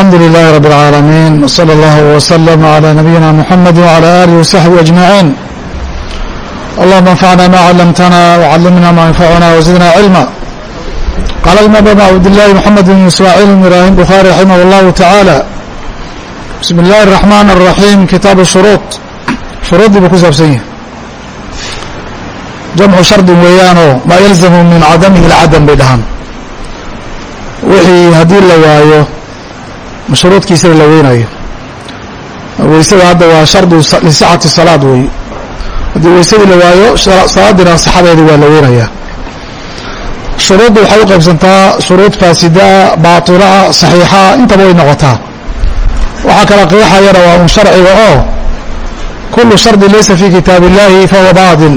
alxamdu lilahi rab اlcaalamiin wslى اllah wslm عlى nabiyina mxamedi wعlى alih وsaxbi aجmaciin allahuma anfacna ma callamtana wcallimna ma yanfacuna wzidna cilma qaala imaam abu cabdillahi mxamed bn ismaaciil bn ibrahim bukhaari raximah اllahu taعaalى bismi اllahi الraxman الraxiim kitaabu shuruud shuruuddii buu ku saabsan yahay jamcu shardin weeyaanoo maa yalzamu min cadamihi lcadam bay dhahaan wixii haddii la waayo mashruudkiisana la weynayo. Weysada hadda waa shardu lisixati salaad wey haddii weysadii la waayo salaadina sixadeedi waa la weynayaa. Shuruudda waxay u qaybsantaa shuruud faasidaa baatilaha saxiixaa intaba way noqotaa. Waxaa kala qeexayana waa un sharciga oo kulu shardi laysa fi kitaab illahi fahuwa baatil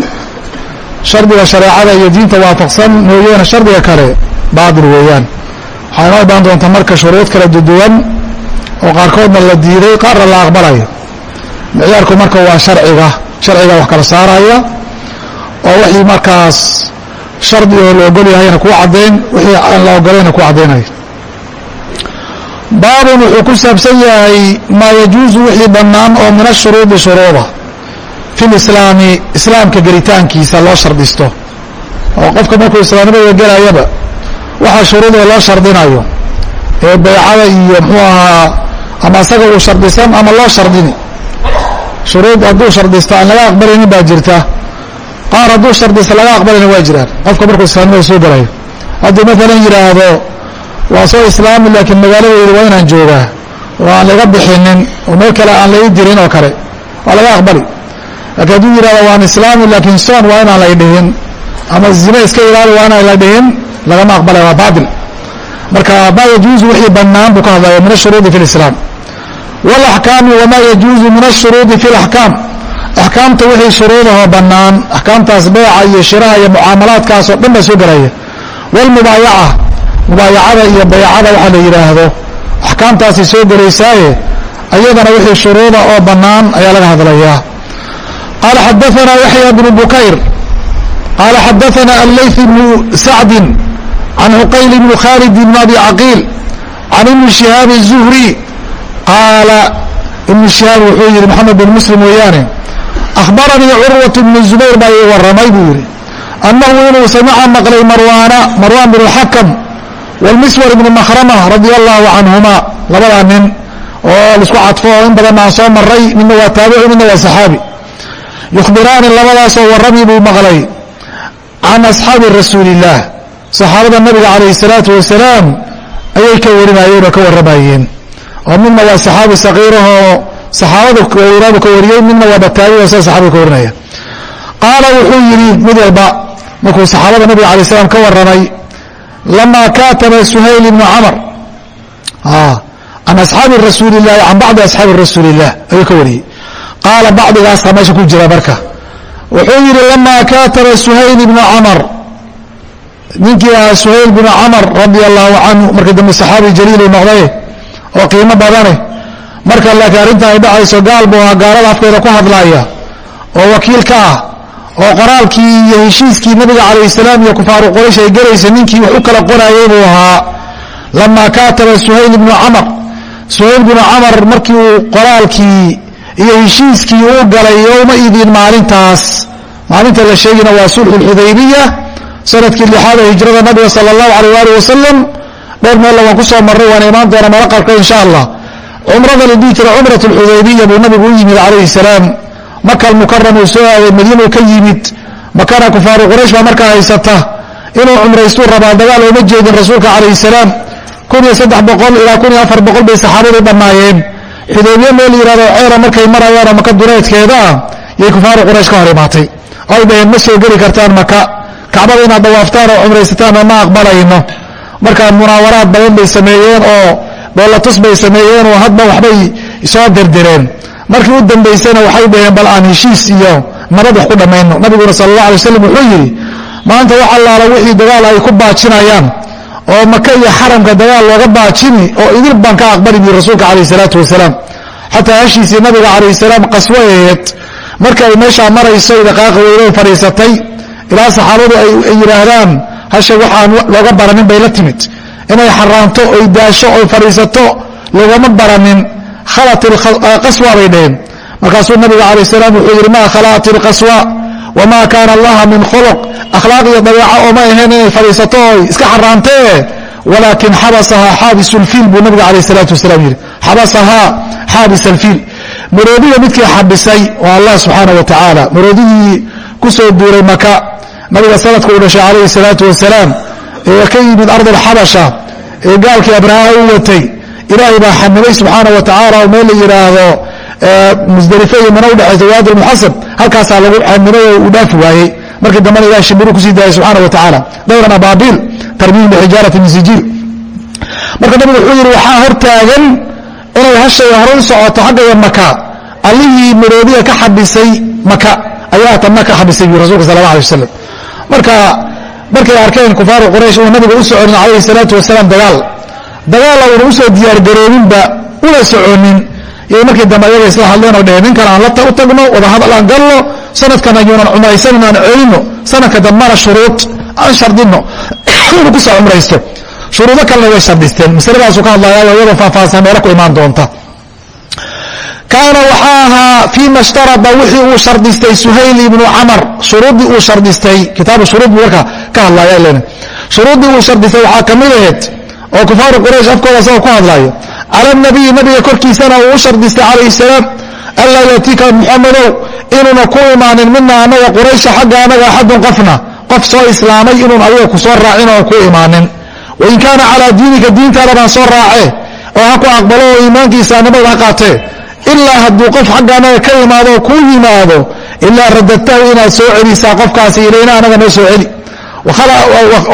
shardiga shareecada iyo diinta waafaqsan mooyeene shardiga kale baatil weeyaan waxaa inoo imaan doontaa marka shuruud kala duduwan oo qaarkoodna la diiday qaarna la aqbalayo. Micyaarku marka waa sharciga sharciga wax kala saaraya oo wixii markaas shardi oo la ogol yahayna kuu caddayn wixii aan la ogolayna kuu caddaynayo baabun wuxuu ku saabsan yahay maa yajuusu wixii bannaan oo min ashuruudi shuruuda fi lislaami islaamka gelitaankiisa loo shardisto. Oo qofka markuu islaamnimada gelayaba waxaa shuruudoo loo shardinayo ee baycada iyo mxuu ahaa ama asaga uu shardisan ama loo shardini. Shuruud hadduu shardista aan laga aqbalaynin baa jirta. Qaar hadduu shardista laga aqbalayna waa jiraan. Qofka markuu islaamnimada soo galayo. Hadduu maalan yidhaahdo waa soo islaami laakiin magaaladayda waa inaan joogaa. Oo aan laga bixinin oo meel kale aan lai dirin oo kale. Waa laga aqbali. Laakiin hadduu yidhahdo waan islaami laakiin soon waa inaan lay dhihin. Ama zine iska ilaali waa inaan la dhihin lagama aqbalaya waa baatil. Marka ma yajuuzu wixii banaan buu ka hadlaya min ashuruudi fi lislaam walaxkaami wamaa yajuuzu min ashuruudi fi laxkaam axkaamta wixii shuruudahoo bannaan axkaamtaas beeca iyo shiraha iyo mucaamalaadkaasoo dhan baa soo gelaya walmubaayaca mubaayacada iyo baycada waxaa la yidhaahdo axkaamtaasay soo gelaysaaye ayadana wixii shuruuda oo bannaan ayaa laga hadlayaa. Qaala xadaanaa yaxya bnu bukayr. Qaala xadaanaa allayth bnu sacdin can cuqayl bni khaalid bn abi caqiil can ibni shihaab الzuhri qaala ibnu shihaab wuxuu yihi maxamed bin muslim weeyaane akhbaranii curwat bnu zubayr baa ii warramay buu yihi annahu inuu samica maqlay marwaana marwaan bn اxakam wاlmiswar bni makhrama radia allahu canhuma labadaa nin oo laisku cadfo oo in badan aan soo maray midna waa taabici midna waa saxaabi yukhbiraani labadaasoo warrami buu maqlay can asxaabi rasuuli اllah saxaabada nabiga calayhi salaatu wasalaam ayay ka warinayeen oo ka warramayeen. oo midna waa saxaabi sakiirahoo saxaabada waaweynaadu ka wariyey midna waa bataabioo sa saxaabada ka warinaya qaala wuxuu yidhi mid walba markuu saxaabada nabiga alay slam ka warramay lamaa kaataba suhayl ibnu camar. Can asxaabi rasuuli illahi can bacdi asxaabi rasuuli illah ayuu ka wariyey. Qaala bacdigaasa meesha ku jira marka. Wuxuu yidhi lamaa kaataba suhayl ibnu camar ninkii ahaa suhayl binu camar radia allahu canhu markii dambe saxaabi jaliilu noqday oo qiimo badane. Marka laakiin arrintan ay dhacayso gaal buu ahaa gaalada afkeeda ku hadlaaya oo wakiil ka ah oo qoraalkii iyo heshiiskii nabiga calayh salaam iyo kufaaru quraysh ay gelaysa ninkii wax u kala qorayay buu ahaa. Lamaa kaataba suhayl ibnu camar suhayl binu camar markii uu qoraalkii iyo heshiiskii uu galay yowma idin maalintaas. Maalinta la sheegina waa sulxu lxudaybiya sannadkii lixaad ee hijrada nabiga sala allahu alayh ali wasalam dhowr meella waan ku soo marray waana imaan doona mala qarkood insha allah cumrada la dhihi jira cumrat alxudaybiya buu nabigu u yimid calayhi salaam. Maka almukaram uu soo aaday madiinuu ka yimid makana kufaaru quraysh baa markaa haysata. Inuu cumraystuu rabaa dagaal ooma jeedin rasuulka calayhi salaam. Kun iyo saddex boqol ilaa kun iyo afar boqol bay saxaabadu dhammaayeen. Xudaybiye meel yihahdo ceera markay marayaanoo maka duleedkeeda ah yay kufaaru quraysh ka hor imaatay. Ay dhaheen ma soo geli kartaan maka kacbada inaad dawaaftaan oo cumraysataan oo ma aqbalayno markaa munaawaraad badan bay sameeyeen oo dhoolatus bay sameeyeen oo hadba waxbay soo dirdireen. Markii u dambaysana waxay dhaheen bal aan heshiis iyo nabad wax ku dhammayno nabiguna sala allah alay waslam wuxuu yidhi maanta wax allaala wixii dagaal ay ku baajinayaan oo maka iyo xaramka dagaal looga baajini oo idil baan ka aqbali buyi rasuulka calayh isalaatu wasalaam. Xataa heshiisii nabiga calayh salaam qaswo aheed marka ay meeshaa marayso dhaqaaqa weyno fadhiisatay ilaa saxaabadu ay yidhaahdaan hasha waxaan looga baranin bay la timid. Inay xaraanto oy daasho oy fadhiisato lagama baranin. Khalat qaswa bay dheheen markaasuu nabiga alayh salaam wuxuu yidhi maa khalat ilqaswa wamaa kaana allaha min khuluq? Akhlaaq iyo dabeeca ooma ahayn inay fadhiisato oy iska xaraantee. Walaakin xabasahaa xaabis lfiil buu nabiga alayh salaatu wasalaam yidhi. Xabasahaa xaabis alfiil maroodiga midkii xabisay waa allah subxaana wa tacaala maroodigii ku soo duuray maka nabiga sanadka uu dhashay calayhi salaatu wasalaam ee ka yimid ardulxabasha ee gaalkii abraha u watay. Ilaahay baa xamilay subxaana wa tacaala oo meel la yidhaahdo musdalife iyo mana udhexaysa waadi lmuxasab halkaasaa lagu xamilay oo uu dhaafi waayey. Markii dambena ilahay shimbiru ku sii daayay subxaana wa tacaala dayran abaabiil tarmiim bixijaarati min sijiil. Marka nabigu wuxuu yidhi waxaa hortaagan inay hashay hore u socoto xaggaya maka allihii maroodiga ka xabisay maka ayaa tanna ka xabisay bu rasulka sal la alay wasalam marka markay arkeen kufaaru quraysh uu nabiga u soconin calayhi salaatu wasalaam dagaal. Dagaalla una u soo diyaargarooninba una soconin. Iyo markii dambe ayaga isla hadleen oo dheheen ninkan aan la u tagno wadahadal aan galno sanadkan ayuunan cumraysanin aan celino sanadka dambana shuruud aan shardino. Inuu ku soo cumraysto. Shuruudo kalena way shardisteen. Masaladaasuu ka hadlaya iyadoo faahfaahsan meelo ku imaan doonta kaana waxaa ahaa fii ma shtarada wixii uu shardistay suhayl ibnu camar. Shuruuddii uu shardistay kitaabu shuruud buu marka ka hadlaya len shuruuddii uu shardistay waxaa ka mid ahayd oo kufaaru quraysh afkooda asagoo ku hadlayo cala nabiyi nabiga korkiisana uu u shardistay calayhi salaam anlaa yatika muxamadow inuuna ku imaanin mina anaga quraysha xagga anaga axadun qofna. Qof soo islaamay inuun adiga ku raacin oo ku imaanin. Wain kaana calaa diinika diintaada baan soo raace oo ha ku aqbalo oo iimaankiisa nabada ha qaatee ilaa hadduu qof xagga anaga ka imaado kuu yimaado ilaa radadtahu inaad soo celisaa qofkaasi ilayna anaga noo soo celi.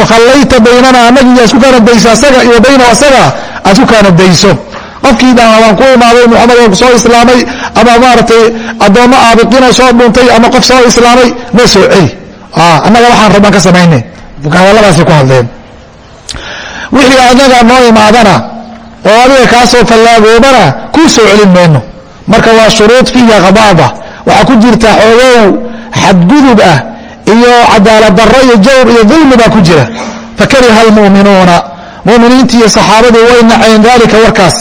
Wakhallayta baynana anagii aad ku kaanadayso asaga iyo baynahu asaga aad ku kaanadayso qofkii dhaha waan ku imaaday muxamed oo soo islaamay ama maaragtay addoommo aabiqiinoo soo dhuntay ama qof soo islaamay noo soo celi. Annaga waxaan rabaan ka samayne. Hadalladaasay ku hadleen. Wixii anaga noo imaadana oo adiga kaa soo fallaagoobana kuu soo celin mayno marka waa shuruud fiiha khadaaba waxaa ku jirta xoogow xadgudub ah iyo cadaalad darro iyo jawr iyo dulmi baa ku jira. Fakariha almu'minuuna. Mu'miniintii iyo saxaabadii way naceen daalika warkaas.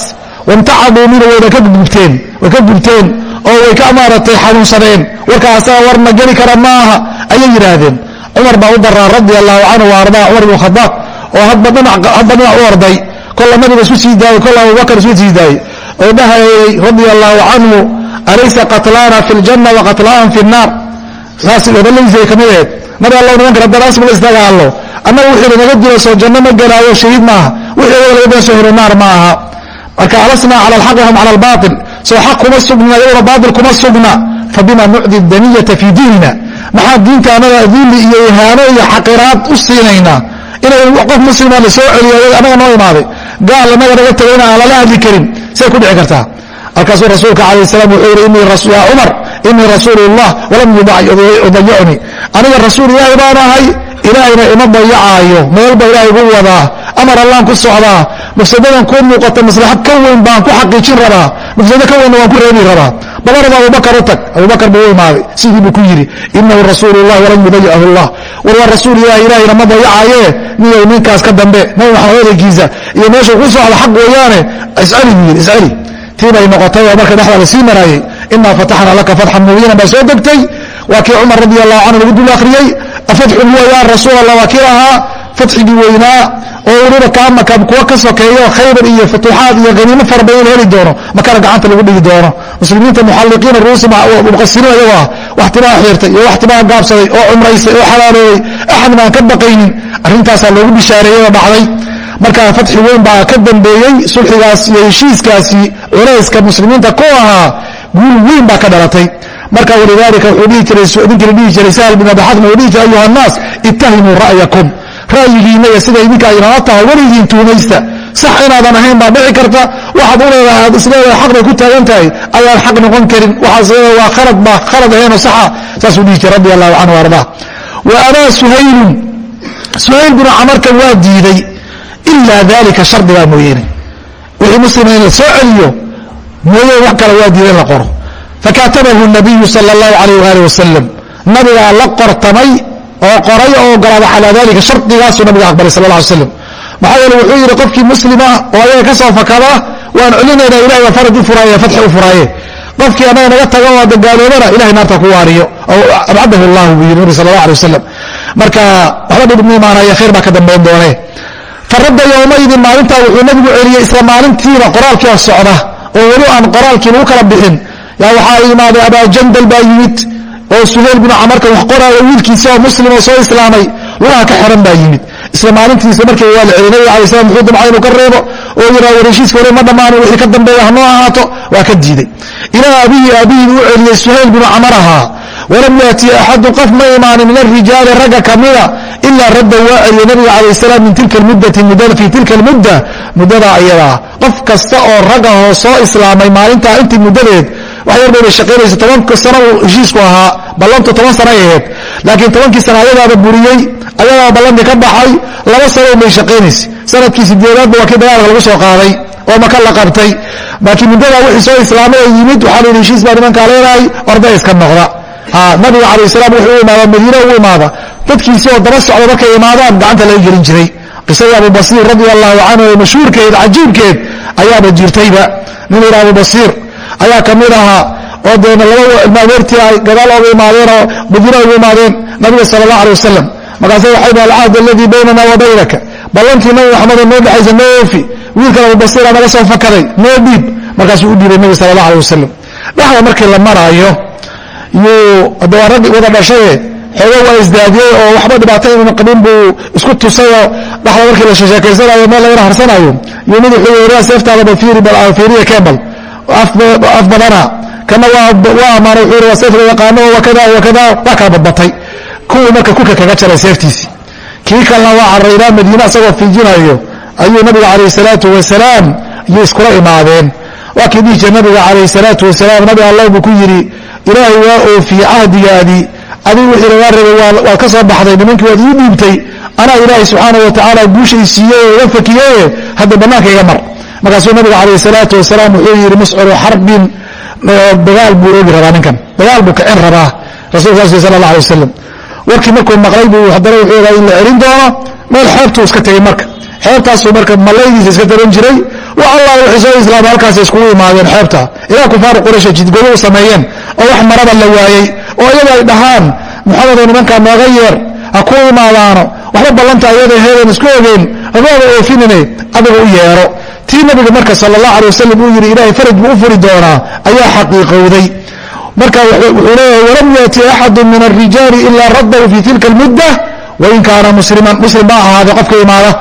Wamtacaduu minhu wayna ka gubteen way ka gubteen oo way ka maaratay xanuunsadeen. Warkaa asaga warna geli kara maaha ayay yidhaahdeen. Cumar baa u daraa radia allahu canhu wa cumar ibnu khadaab oo hadba dhinac u orday. Kolla nabiga isku sii daayey kolla abubakar isku sii daayey oo dhahayey radia allahu canhu alaysa qatlaana fi ljanna wa qatlaahum fi nnaar saas odaladiisa ka mid aheed nabi allow nimankan haddaan asmal isdagaallo annaga wixii lanaga dilo janno ma gelaayo shahiid maaha. Wixii laga dilo soo naar ma marka alasnaa cala alxaqi hum cala albaatil. Soo xaq kuma sugna iyaguna baatil kuma sugna. Fabima nucdi daniyata fii diinina. Maxaa diinta anaga dulli iyo ihaano iyo xaqiraad u siinaynaa inay qof muslima la soo celiyo anaga noo imaaday. Gaal anaga naga tagayna aan lala hadli karin. Say ku dhici kartaa. Markaasuu rasuulka calayh salam wuxuu yidhi yaa cumar inii rasuulu walam yudayicnii aniga rasuul ilaahi baan ahay ilaahayna ima dayacaayo meel ba ilaahay gu wadaa. Amar allaan ku socdaa mafsadadan kuu muuqata maslaxad ka weyn baan ku xaqiijin rabaa. Mafsado ka weynna waan ku reebi rabaa. Balarada abubakar u tag abubakar buu u imaaday. Sidii buu ku yidhi inahu rasuulu llah walan yudayicahu llah war waa rasuul ilahi ilaahayna ma dayacaaye. Niyow ninkaas ka dambe? Nabi maxamed odaygiisa. Iyo meeshuu ku socda xaq weeyaane isceli buu yidhi isceli tii bay noqotay oo marka dhexda la sii maraayey inaa fataxna laka fatxan mubiinan baa soo degtay. Waa kii cumar radi allahu canhu lagu dul akhriyey afatxu huwa ya rasuul allah waa kii ahaa fatxigii weynaa oo weliba kaamaka kuwa ka sokeeyo khaybar iyo futuuxaad iyo haniimo fara badan la heli doono makana gacanta lagu dhigi doono. Muslimiinta muxalliqiina ruusi muqasiriin ayagoo ah wax timaha xiirtay iyo wax timaha gaabsaday oo cumraysay oo xalaaloobay axad baan ka baqaynin arrintaasaa loogu bishaareeyey oo dhacday markaa fatxi weyn baa ka dambeeyey sulxigaas iyo heshiiskaasi culayska muslimiinta ku ahaa guul weyn baa ka dhalatay. Marka walidaalika wuxuu dhihi jiray ninkii la dhihi jiray sahl bin abi xatm uu dhihi jiray ayuha annaas ittahimuu ra'yakum ra'yigiinna iyo sida idinka aynala tahay weligiin tuumaysta sax inaadan ahayn baa dhici karta. Waxaad u leedahay aad isleedahay xaq bay ku taagan tahay? Ayaan xaq noqon karin. Waxaas leedahay waa khalad baa khalad ahaynoo saxa. Saasuu dhihi jiray radi allahu canhu ardaa. Wa abaa suhaylun. Suhayl binu camarkan waa diiday. Ilaa dalika shardigaa mooyeene. Wixii muslima in la soo celiyo mooye wax kale waa diiday in la qoro. Fakatabahu nabiyu sala allahu alayh waali wasalam nabigaa la qortamay oo qoray oo ogolaada calaa dalika shardigaasuu nabiga aqbalay sal la alay slam maxaa yeele wuxuu yidhi qofkii muslima oo ayaga ka soo fakada waan celinayna ilahay baa faraj u furaaye fatxi u furaaye. Qofkii annaga naga tago oo dagaaloobana ilahay naarta ku waariyo. Oo abcadahu llahu buu yiri nabi sala allah alay wasalam marka waxba dhibmi imaanaya khayr baa ka dambayn doonee faradda yowmaydin maalintaa wuxuu nabigu celiyey isla maalintiiba qoraalkii socda oo weli aan qoraalkii lagu kala bixin. Yaa waxaa imaaday abaajandal baa yimid oo suhayl binu camarka wax qoraayo wiilkiisa oo muslim oo soo islaamay lugaha ka xiran baa yimid. Isla maalintiisa markii waa la celiy nabig alay slam muxuu damca inuu ka reebo oo yiraa wareeshiiska hore ma dhammaano wixii ka dambeeya hanoo ahaato waa ka diiday. Ilaa abihi aabihii u celiyey suhayl binu camar ahaa. Walam yaati axadu qof ma imaanin min arijaali ragga kamida ilaa radda waa celiye nabiga calayh salaam min tilka mudati fii tilka almudda. Muddadaa ayadaa qof kasta oo raggahoo soo islaamay maalintaa intii muddadeed wax yar bayba shaqaynaysa tobanka sano uu heshiisku ahaa ballantu toban sana ay ahayd. Laakiin tobankii sana ayadaaba buriyey ayadaa ballantii ka baxay laba sano bay shaqaynaysa. Sanadkii sideedaadba waa kii dagaalka lagu soo qaaday oo maka la qabtay. Laakiin muddadaa wixii soo islaamay ay yimid waxaa la yidhi heshiis baa nimankaa leenahay orday iska noqda. Nabiga calayh salaam wuxuu u imaada madiine u imaada. Dadkiisi oo daba socda markay imaadaan gacanta laga gelin jiray. Qisadii abu basiir radia allahu canhu ee mashhuurkeed cajiibkeed ayaaba jirtayba. Nin yidha abu basiir ayaa ka mid ahaa oo deena laba ilmaadeertii ay gadaal oga imaadeen oo madiine ugu imaadeen nabiga sala allah alay wasalam markaase waxay dhaha alcahd aladii baynana wa baynaka. Ballantii nabi maxamed oo noo dhexaysa noo oofi. Wiilkan abu basiira naga soo fakaday noo dhiib. Markaasuu u dhiibay nabi sala allah alay wasalam dhexda markii la maraayo yuu hadda waa raggi wada dhashaye xoogo waa isdaadiyey oo waxba dhibaato inuuna qabin buu isku tusayoo dhaxda markii la sheekeysanayo meel lagana harsanayo yuu madaxuu yiri seeftaada bafiiri bal fiiriya kembal af badana. Kana waa amaanay wuxuu yiri waa seef la yaqaano wakada wakada waa kala badbatay kuwii marka kuka kaga jaray seeftiisii kii kalena waa carray ilaa madiine asagoo fiijinayo ayuu nabiga calayh salaatu wasalaam iyo iskula imaadeen. Waa kii dhihi jira nabiga calayh salaatu wasalaam nabi allah buu ku yidhi ilaahay waa oofiyey cahdigaadii adigu wixii lagaa rabay waad ka soo baxday nimankii waad ii dhiibtay. Anaa ilaahay subxaanau watacaala guushay siiyey oo iga fakiyeye hadda bannaanka iga mar markaasuu nabiga calayh salaatu wasalaam wuxuu yidhi muscuru xarbin dagaal buu oogi rabaa ninkan. Dagaal buu kicin rabaa rasulka sal sala allah alay wasalam warkii markuu maqlay buu haddana wuxuu ogaa in la celin doono meel xeebtuu iska tegey marka. Xeebtaasuu marka malaydiisa iska taban jiray. Wa allah wixii soo islaama halkaas iskugu imaadeen xeebta. Ilaa kufaaru quraysha jidgodo u sameeyeen oo wax maraba la waayey oo iyaga ay dhahaan maxamedoo nimankaa nooga yeer ha ku imaadaano waxba ballanta ayada heedan isku ogeyn agaaba oofinine adiga u yeero. Tii nabiga marka sal allah alay wasalam uu yidhi ilaahay faraj buu u furi doonaa ayaa xaqiiqowday. Marka wuxuu leeyahay walam yaati axadu min alrijaali ilaa raddahu fi tilka almudda wain kaana musliman muslim ba ahaade qofka imaada.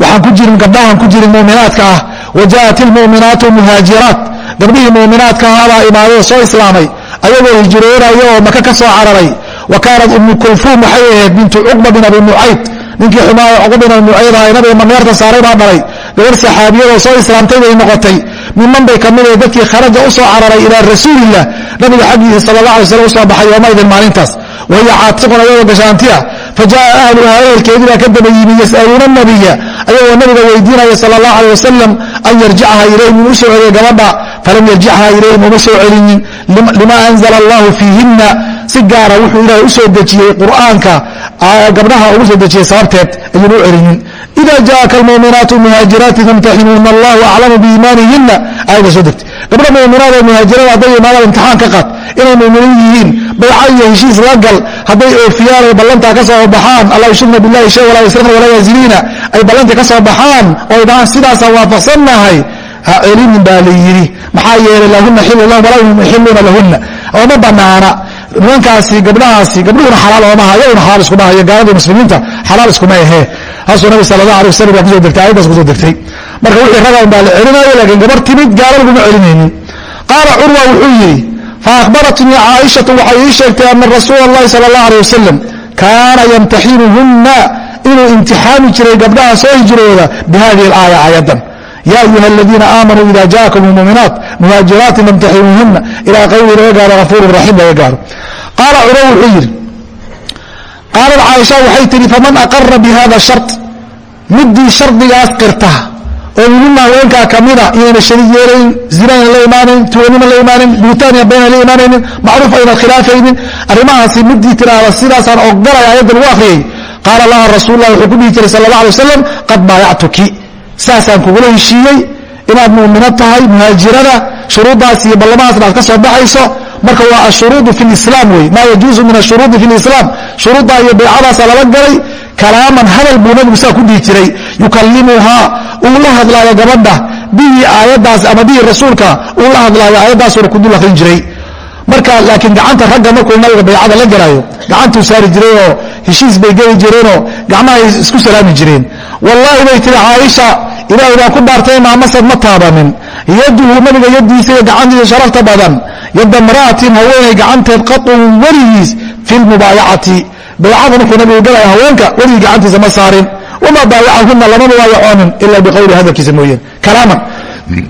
Waxaan ku jirin gabdhahan ku jirin muminaadka ah wajaءat ilmuminaatu muhaajiraat gabdhihii muminaadka ahabaa imaadada soo islaamay ayagoo hijroonaya oo maka ka soo cararay wa kaanat umu kulfuum waxay ahayd bintu cuqba bin abi mucayd ninkii xumaa cuqba bin abi mucayd aha nabiga maneerta saaray baa dhalay. Gabar saxaabiyadoo soo islaamtay bay noqotay. Miman bay ka mid ahe dadkii kharaja u soo cararay ilaa rasuulilah nabiga xaggiisa sal la alay slam u soo baxay yoomaidin maalintaas. Wahiya caatiqun ayagoo gashaantiya fajaءa ahluha ehelkeedii baa ka daba yimi yas'aluuna nabiya ayagoo nabiga weydiinaya sal اllah alيه wasalam an yarjicha ilayhim inuu soo celiyo gabadha falam yarjicha ilayhim uma soo celinin lima anzla allahu fiihina si gaara wuxuu ilahay u soo dejiyey qur'aanka gabdhaha ugu soo dejiyey sababteed ayuuna u celinin ida jaءaka almuuminaatu muhaajiraati tamtaxinuuna allahu aclamu biimaanihina aayada soo degtay gabdha muminaad oo muhaajirada hadday imaadaan imtixaan ka qaad inay muminiin yihiin bayca iyo heshiis la gal hadday oofiyaan ay ballantaa ka soo baxaan alla yushrikna billahi shay walaa yasrifna walaa yaziniina ay ballantii ka soo baxaan oo dhahaan sidaasaan waafaqsannahay ha celinin baa la yidhi maxaa yeelay lahuna xilu lahum walaa hum yuxiluuna lahuna ooma banaana nimankaasi gabdhahaasi gabdhuhuna xalaal oomaha iyaguna xalaal iskuma hayo gaaladii muslimiinta xalaal iskuma ahee taasuu nabig sal allah alay wasalam baa ku soo degtay aayaddaas ku soo degtay marka wixii raga baa la celinaayo laakiin gabar timid gaalo laguma celinaynin. Qaala curwa wuxuu yidhi fa caaishatu waxay ii sheegtay ana rasuula allahi sala allah alay wasalam kaana yamtaxinuhunna inuu imtixaami jiray gabdhaha soo hijrooda bi alaaya aayaddan. Ya ayuha aladiina aamanuu ida jaakum lmuuminaat muhaajiraatin famtaxinuuhunna ilaa qawli laga gaaro hafuurun raxiim laga gaaro. Qaala curwa wuxuu yidhi qaalat caaisha waxay tihi faman aqara bi shart? Midii shardigaas qirta oo minima haweenkaa kamida inayna shariig yeelayn zinayna la imaanayn tuwanima la imaanayn buutaaniya bayna la imaanaynin macruuf ayna khilaafaynin arrimahaasi midii tiraahda sidaasaan ogolay aayadda lagu akhriyey qaala laha rasuullah wuxuu ku dhihi jiray sala allah alay wasalam qad baayactuki saasaan kugula heshiiyey inaad mu'mino tahay muhaajirada shuruuddaas iyo ballamahaasna aad ka soo baxayso marka waa ashuruudu fi lislaam wey maa yajuuzu min ashuruudi fi lislaam. Shuruuddaa iyo baycadaasa lala galay kalaaman hadal buu nabigu saa ku dhihi jiray. Yukalimuhaa uu la hadlaayo gabadha bihii aayaddaas ama bihii rasuulka uu la hadlaayo aayaddaasuna ku dul akrin jiray. Marka laakiin gacanta ragga markuu nabiga baycada la galaayo gacantuu saari jirayoo heshiis bay geli jireenoo gacmahay isku salaami jireen. Wallaahi bay tiri caaisha ilaahay baan ku dhaartay maamasad ma taabanin yaduhu nabiga yadiisa iyo gacantiisa sharafta badan yadda mra'atin haweenay gacanteed qaun weligiis fi lmubaayacati baycada markuu nabigu galaya haweenka weligii gacantiisa ma saarin wamaa baayacahuna lama mubaayacoonin ila biqowli hadalkiisa mooyeen kalaaman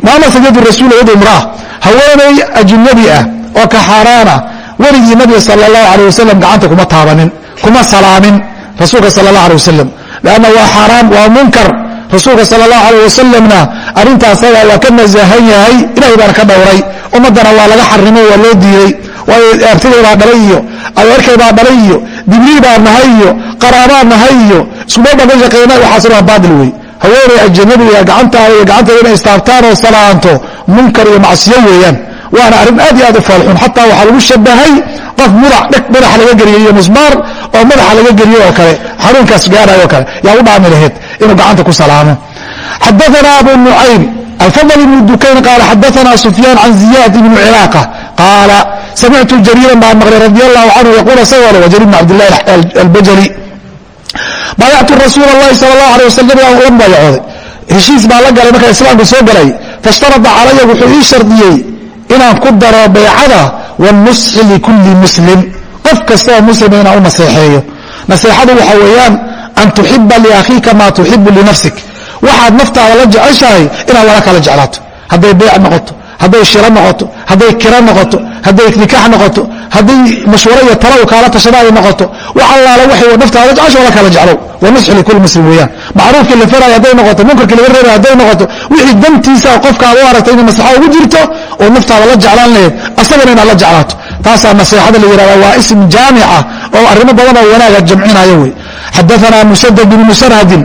maamasad yadu rasuul yadu imraa haweenay ajnabi ah oo ka xaaraana weligii nabiga sal اlahu alيه wasalam gacanta kuma taabanin kuma salaamin rasuulka sal اlah alيه wasalam lanna waa xaaraam waa munkar rasuulka sal allahu aleh wasalamna arintaasaga waa ka nasahan yahay ilahay baana ka dhowray ummadana waa laga xarimo waa loo diiday. Waayo abtiday baa dhalay iyo adeerkay baa dhalay iyo dibriil baa nahay iyo qaraabaa nahay iyo iskumadha meesha qiima waxaas waa baadil wey haweeney ajanabiga gacantaada iyo gacanteeda inay istaabtaan oo salaanto munkar iyo macsiyo weeyaan. Waana arrin aad iyo aad u foolxun xataa waxaa lagu shabahay qof mudac dheg madaxa laga geliyey iyo musbaar oo madaxa laga geliyey oo kale xanuunkaas gaarayo o kale. Yaa u dhaami lahayd inuu gacanta ku salaamo xadaana abu nucaym alfadl ibn dukayn qaala xadaana sufyaan can ziyad ibn cilaaqa qaala samictu jariiran baan maqlay radi allahu canhu yaquul isagoo le wa jariir bn cabdillahi albajali baayactu rasuul اllahi sal اlahu alيه wasalam la baayacooday heshiis baa la galay markaa islaamka soo galay faishtarada calaya wuxuu ii shardiyey inaan ku daro baycada wanusxi likulli muslim qof kasta oo muslima inaan u naseexeeyo naseexadu waxa weeyaan an tuxiba liakhiika maa tuxibu linafsik waxaad naftaada la jeceshahay inaad lala kala jeclaato hadday beyc noqoto hadday shiro noqoto hadday kiro noqoto hadday nikaax noqoto hadday mashwaro iyo talow kaala tashadaay noqoto wax allaala waxay naftaada jecesho la kala jeclow waa nusxu likulli muslim weeyaan macruufkii la faraayo hadday noqoto munkarkii laga reebay hadday noqoto wixii dantiisa qofkaad u aragta inay maslaxa ugu jirto oo naftaada la jeclaan laheyd asagana inaad la jeclaato taasaa naseexada la yihahda waa ism jaamica oo arrimo badan oo wanaaga jamcinaya wey xadaana musadad bn musarhadin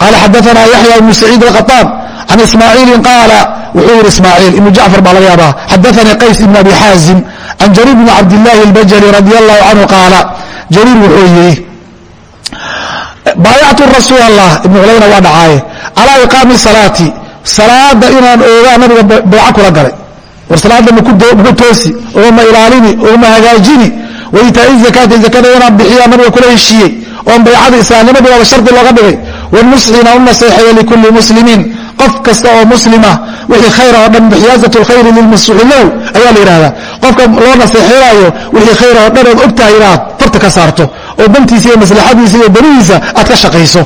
qaala xadaana yaxya ibnu saciid alqaطaan can ismaaciilin qaala wuxuu yihi ismaaciil ibnu jacfar baa laga yaabaa xadaanii qays ibn abi xaazim can jariir bn cabdillaahi albajali radi allahu canhu qaala jariir wuxuu yihi baayactu rasuul allah ibnu culayna waa dhacaaye calaa iqaami salaati salaada inaan oogaa nabiga bayco kula galay war salaada maku toosi ooma ilaalini ooma hagaajini waitaai zakaati zakada inaan bixiya nabiga kula heshiiyey oon baycada islaamnimadooda shardi looga dhigay. Wanusxina u naseexeeya likulli muslimiin. Qof kasta oo muslima wixii khayra oo dhan bixiyaasat lkhayri lilmasruuxi lahu ayaa la yidhahdaa qofka loo naseexeynaayo wixii khayra oo dhan ood ogtahay inaad farta ka saarto. Oo dantiisa iyo maslaxadiisa iyo danihiisa aad ka shaqayso.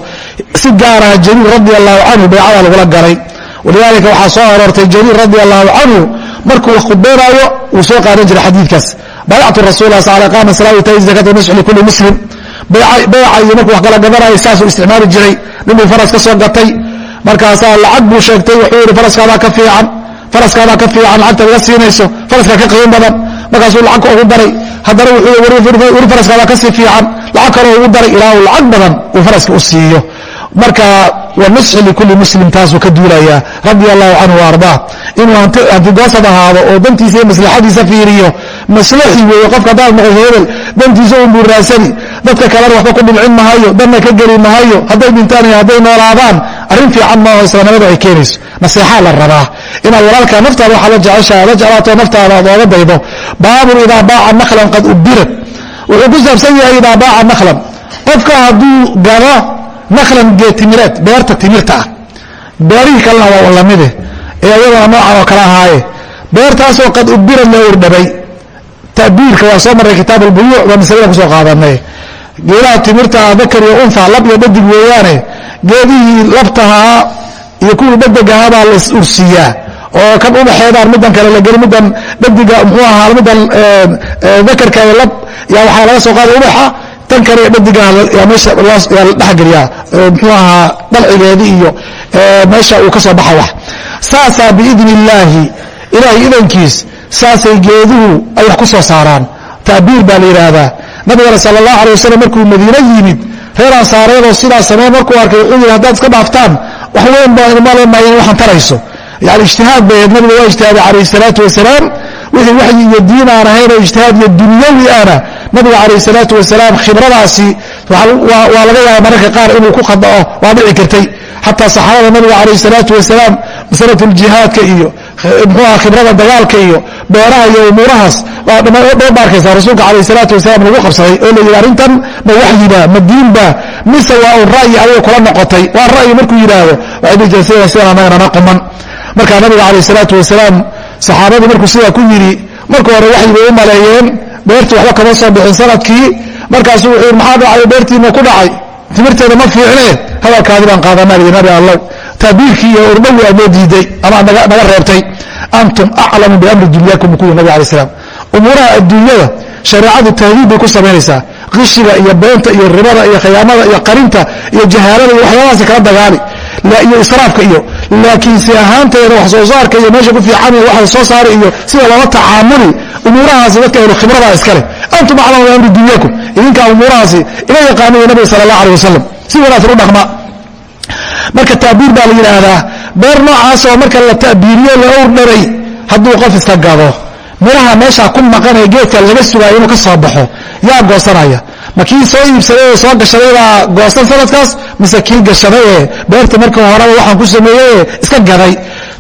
Si gaaraha jariir radi allahu canhu baycadaa lagula galay walidaalika waxaa soo aroortay jariir radi allahu canhu markuu khudbeynaayo wuu soo qaadan jiray xadiidkaas. Bayactu rasuul sal qaama salaa tayi zakat nasxu likulli muslim bayca iyo markuu wax kala gadanaayo saasuu isticmaali jiray. Ninbuu faras ka soo gatay. Markaasaa lacag buu sheegtay wuxuu yihi faraskaadaa ka fiican. Faraskaadaa ka fiican lacagta laga siinayso. Faraskaa ka qiimo badan. Markaasuu lacag ugu daray. Haddana wuxuu weri faraskaadaa ka sii fiican. Lacag kaloo ugu daray. Ilaa uu lacag badan uu faraska u siiyo. Marka wanusxi likulli muslim taasuu ka duulayaa. Radia allahu canhu waardaa inuu hantigoosad ahaado oo dantiisa iyo maslaxadiisa fiiriyo. Maslaxi weeye qofka haddaad noqoto hebel dantiisa unbuu raasani dadka kalena waxba ku dhimcin mahayo danna ka geli mahayo hadday dhintaan iyo hadday noolaadaan arrin fiican maaho islaamnimadu ay keenayso. Naseexaa la rabaa. Inaad walaalkaa naftaada waxaa la jeceshaha la jeclaato naftaada aad ooga daydo. Baabun idaa baaca naklan qad ubirad wuxuu ku saabsan yahay idaa baaca naklan qofka hadduu gado naklan geetimireed beerta timirta ah. Beerihii kalena waa lamide ee iyadana noocan oo kale ahaaye. Beertaasoo qad ubirad la urdhabay tabiirka waa soo marray kitaab albuyuuc baa masalada ku soo qaadanay geedaha timirta dakar iyo unha lab iyo dhadig weeyaane geedihii labtahaa iyo kuwii dhadagahaa baa la ursiiyaa oo kan ubaxeedaan middan kale la geli middan dhadiga muxuu ahaa middan dakarka ee lab yaa waxaa laga soo qaaday ubaxa tan kale dhadiga yaa meesha la dhexgeliyaa muxuu ahaa dalcigeedi iyo meesha uu ka soo wax. Saasaa biidni illaahi ilaahay idankiis saasay geeduhu ay wax ku soo saaraan. Taabiir baa la yidhaahdaa nabigana sal allahu alay wasalam markuu madiine yimid reer ansaareedoo sidaa samey markuu arkay wuxuu yidhi haddaad iska dhaaftaan wax weyn baa inumala maayeen waxaan tarayso. Yani ijtihaad bay ahayd nabiga waa ijtihaaday calayh salaatu wasalaam. Wixii waxyi iyo diin aan ahayn oo ijtihaad iyo dunyawi ana nabiga calayh salaatu wasalaam khibradaasi waa laga yaaba mararka qaar inuu ku khadao waa dhici kartay. Xataa saxaabada nabiga calayh salaatu wasalaam masalatu ljihaadka iyo mxuuha khibrada dagaalka iyo beeraha iyo umuurahaas dhoo baarkaysa rasuulka calayh salaatu wasalaam lagu qabsaday oo la yidhi arrintan ma waxyiba ma diinba mise waa un ra'yi adiga kula noqotay? Waa ra'yi markuu yidhaahdo waxay dhihi jireen sida sidan annaganana quman. Markaa nabiga calayh salaatu wasalaam saxaabadii markuu sidaa ku yidhi marka hore waxyi bay u maleeyeen beertii waxba kama soo bixin sannadkii markaasuu wuxuu yidhi maxaa dhacay? Beertiina ku dhacay timirteeda ma fiicne hadalkaadi baan qaadanaa lii nabi allow taabiirkii iyo urmawi aad noo diiday ama naga reebtay. Antum aclamu biamri dunyakum buu ku yiri nabig alay slam umuuraha adduunyada shareecadu tahdiib bay ku samaynaysaa qishiga iyo beenta iyo ribada iyo khiyaamada iyo qarinta iyo jahaalada iyo waxyaabahaasi kala dagaali. Iyo israafka iyo laakiin si ahaanteeda wax soo saarka iyo meesha ku fiican iyo waxa soo saara iyo sida loola tacaamuli umuurahaasi dadka ahlu khibrada iskale antum aclamu biamri dunyakum. Idinkaa umuurahaasi ila yaqaaniyo nabiga sala allah aleh wasalam si wanaagsan u dhaqma. Marka taabiir baa la yidhaahdaa. Beer noocaasoo marka la ta'biiriyo la owr dharay hadduu qof iska gado miraha meeshaa ku maqanee geedka laga sugaayo inuu ka soo baxo yaa goosanaya. Ma kii soo iibsaday oo soo gashaday baa goosan sanadkaas? Mise kii gashaday ee? Beerta marka horeba waxaan ku sameeyey iska gaday.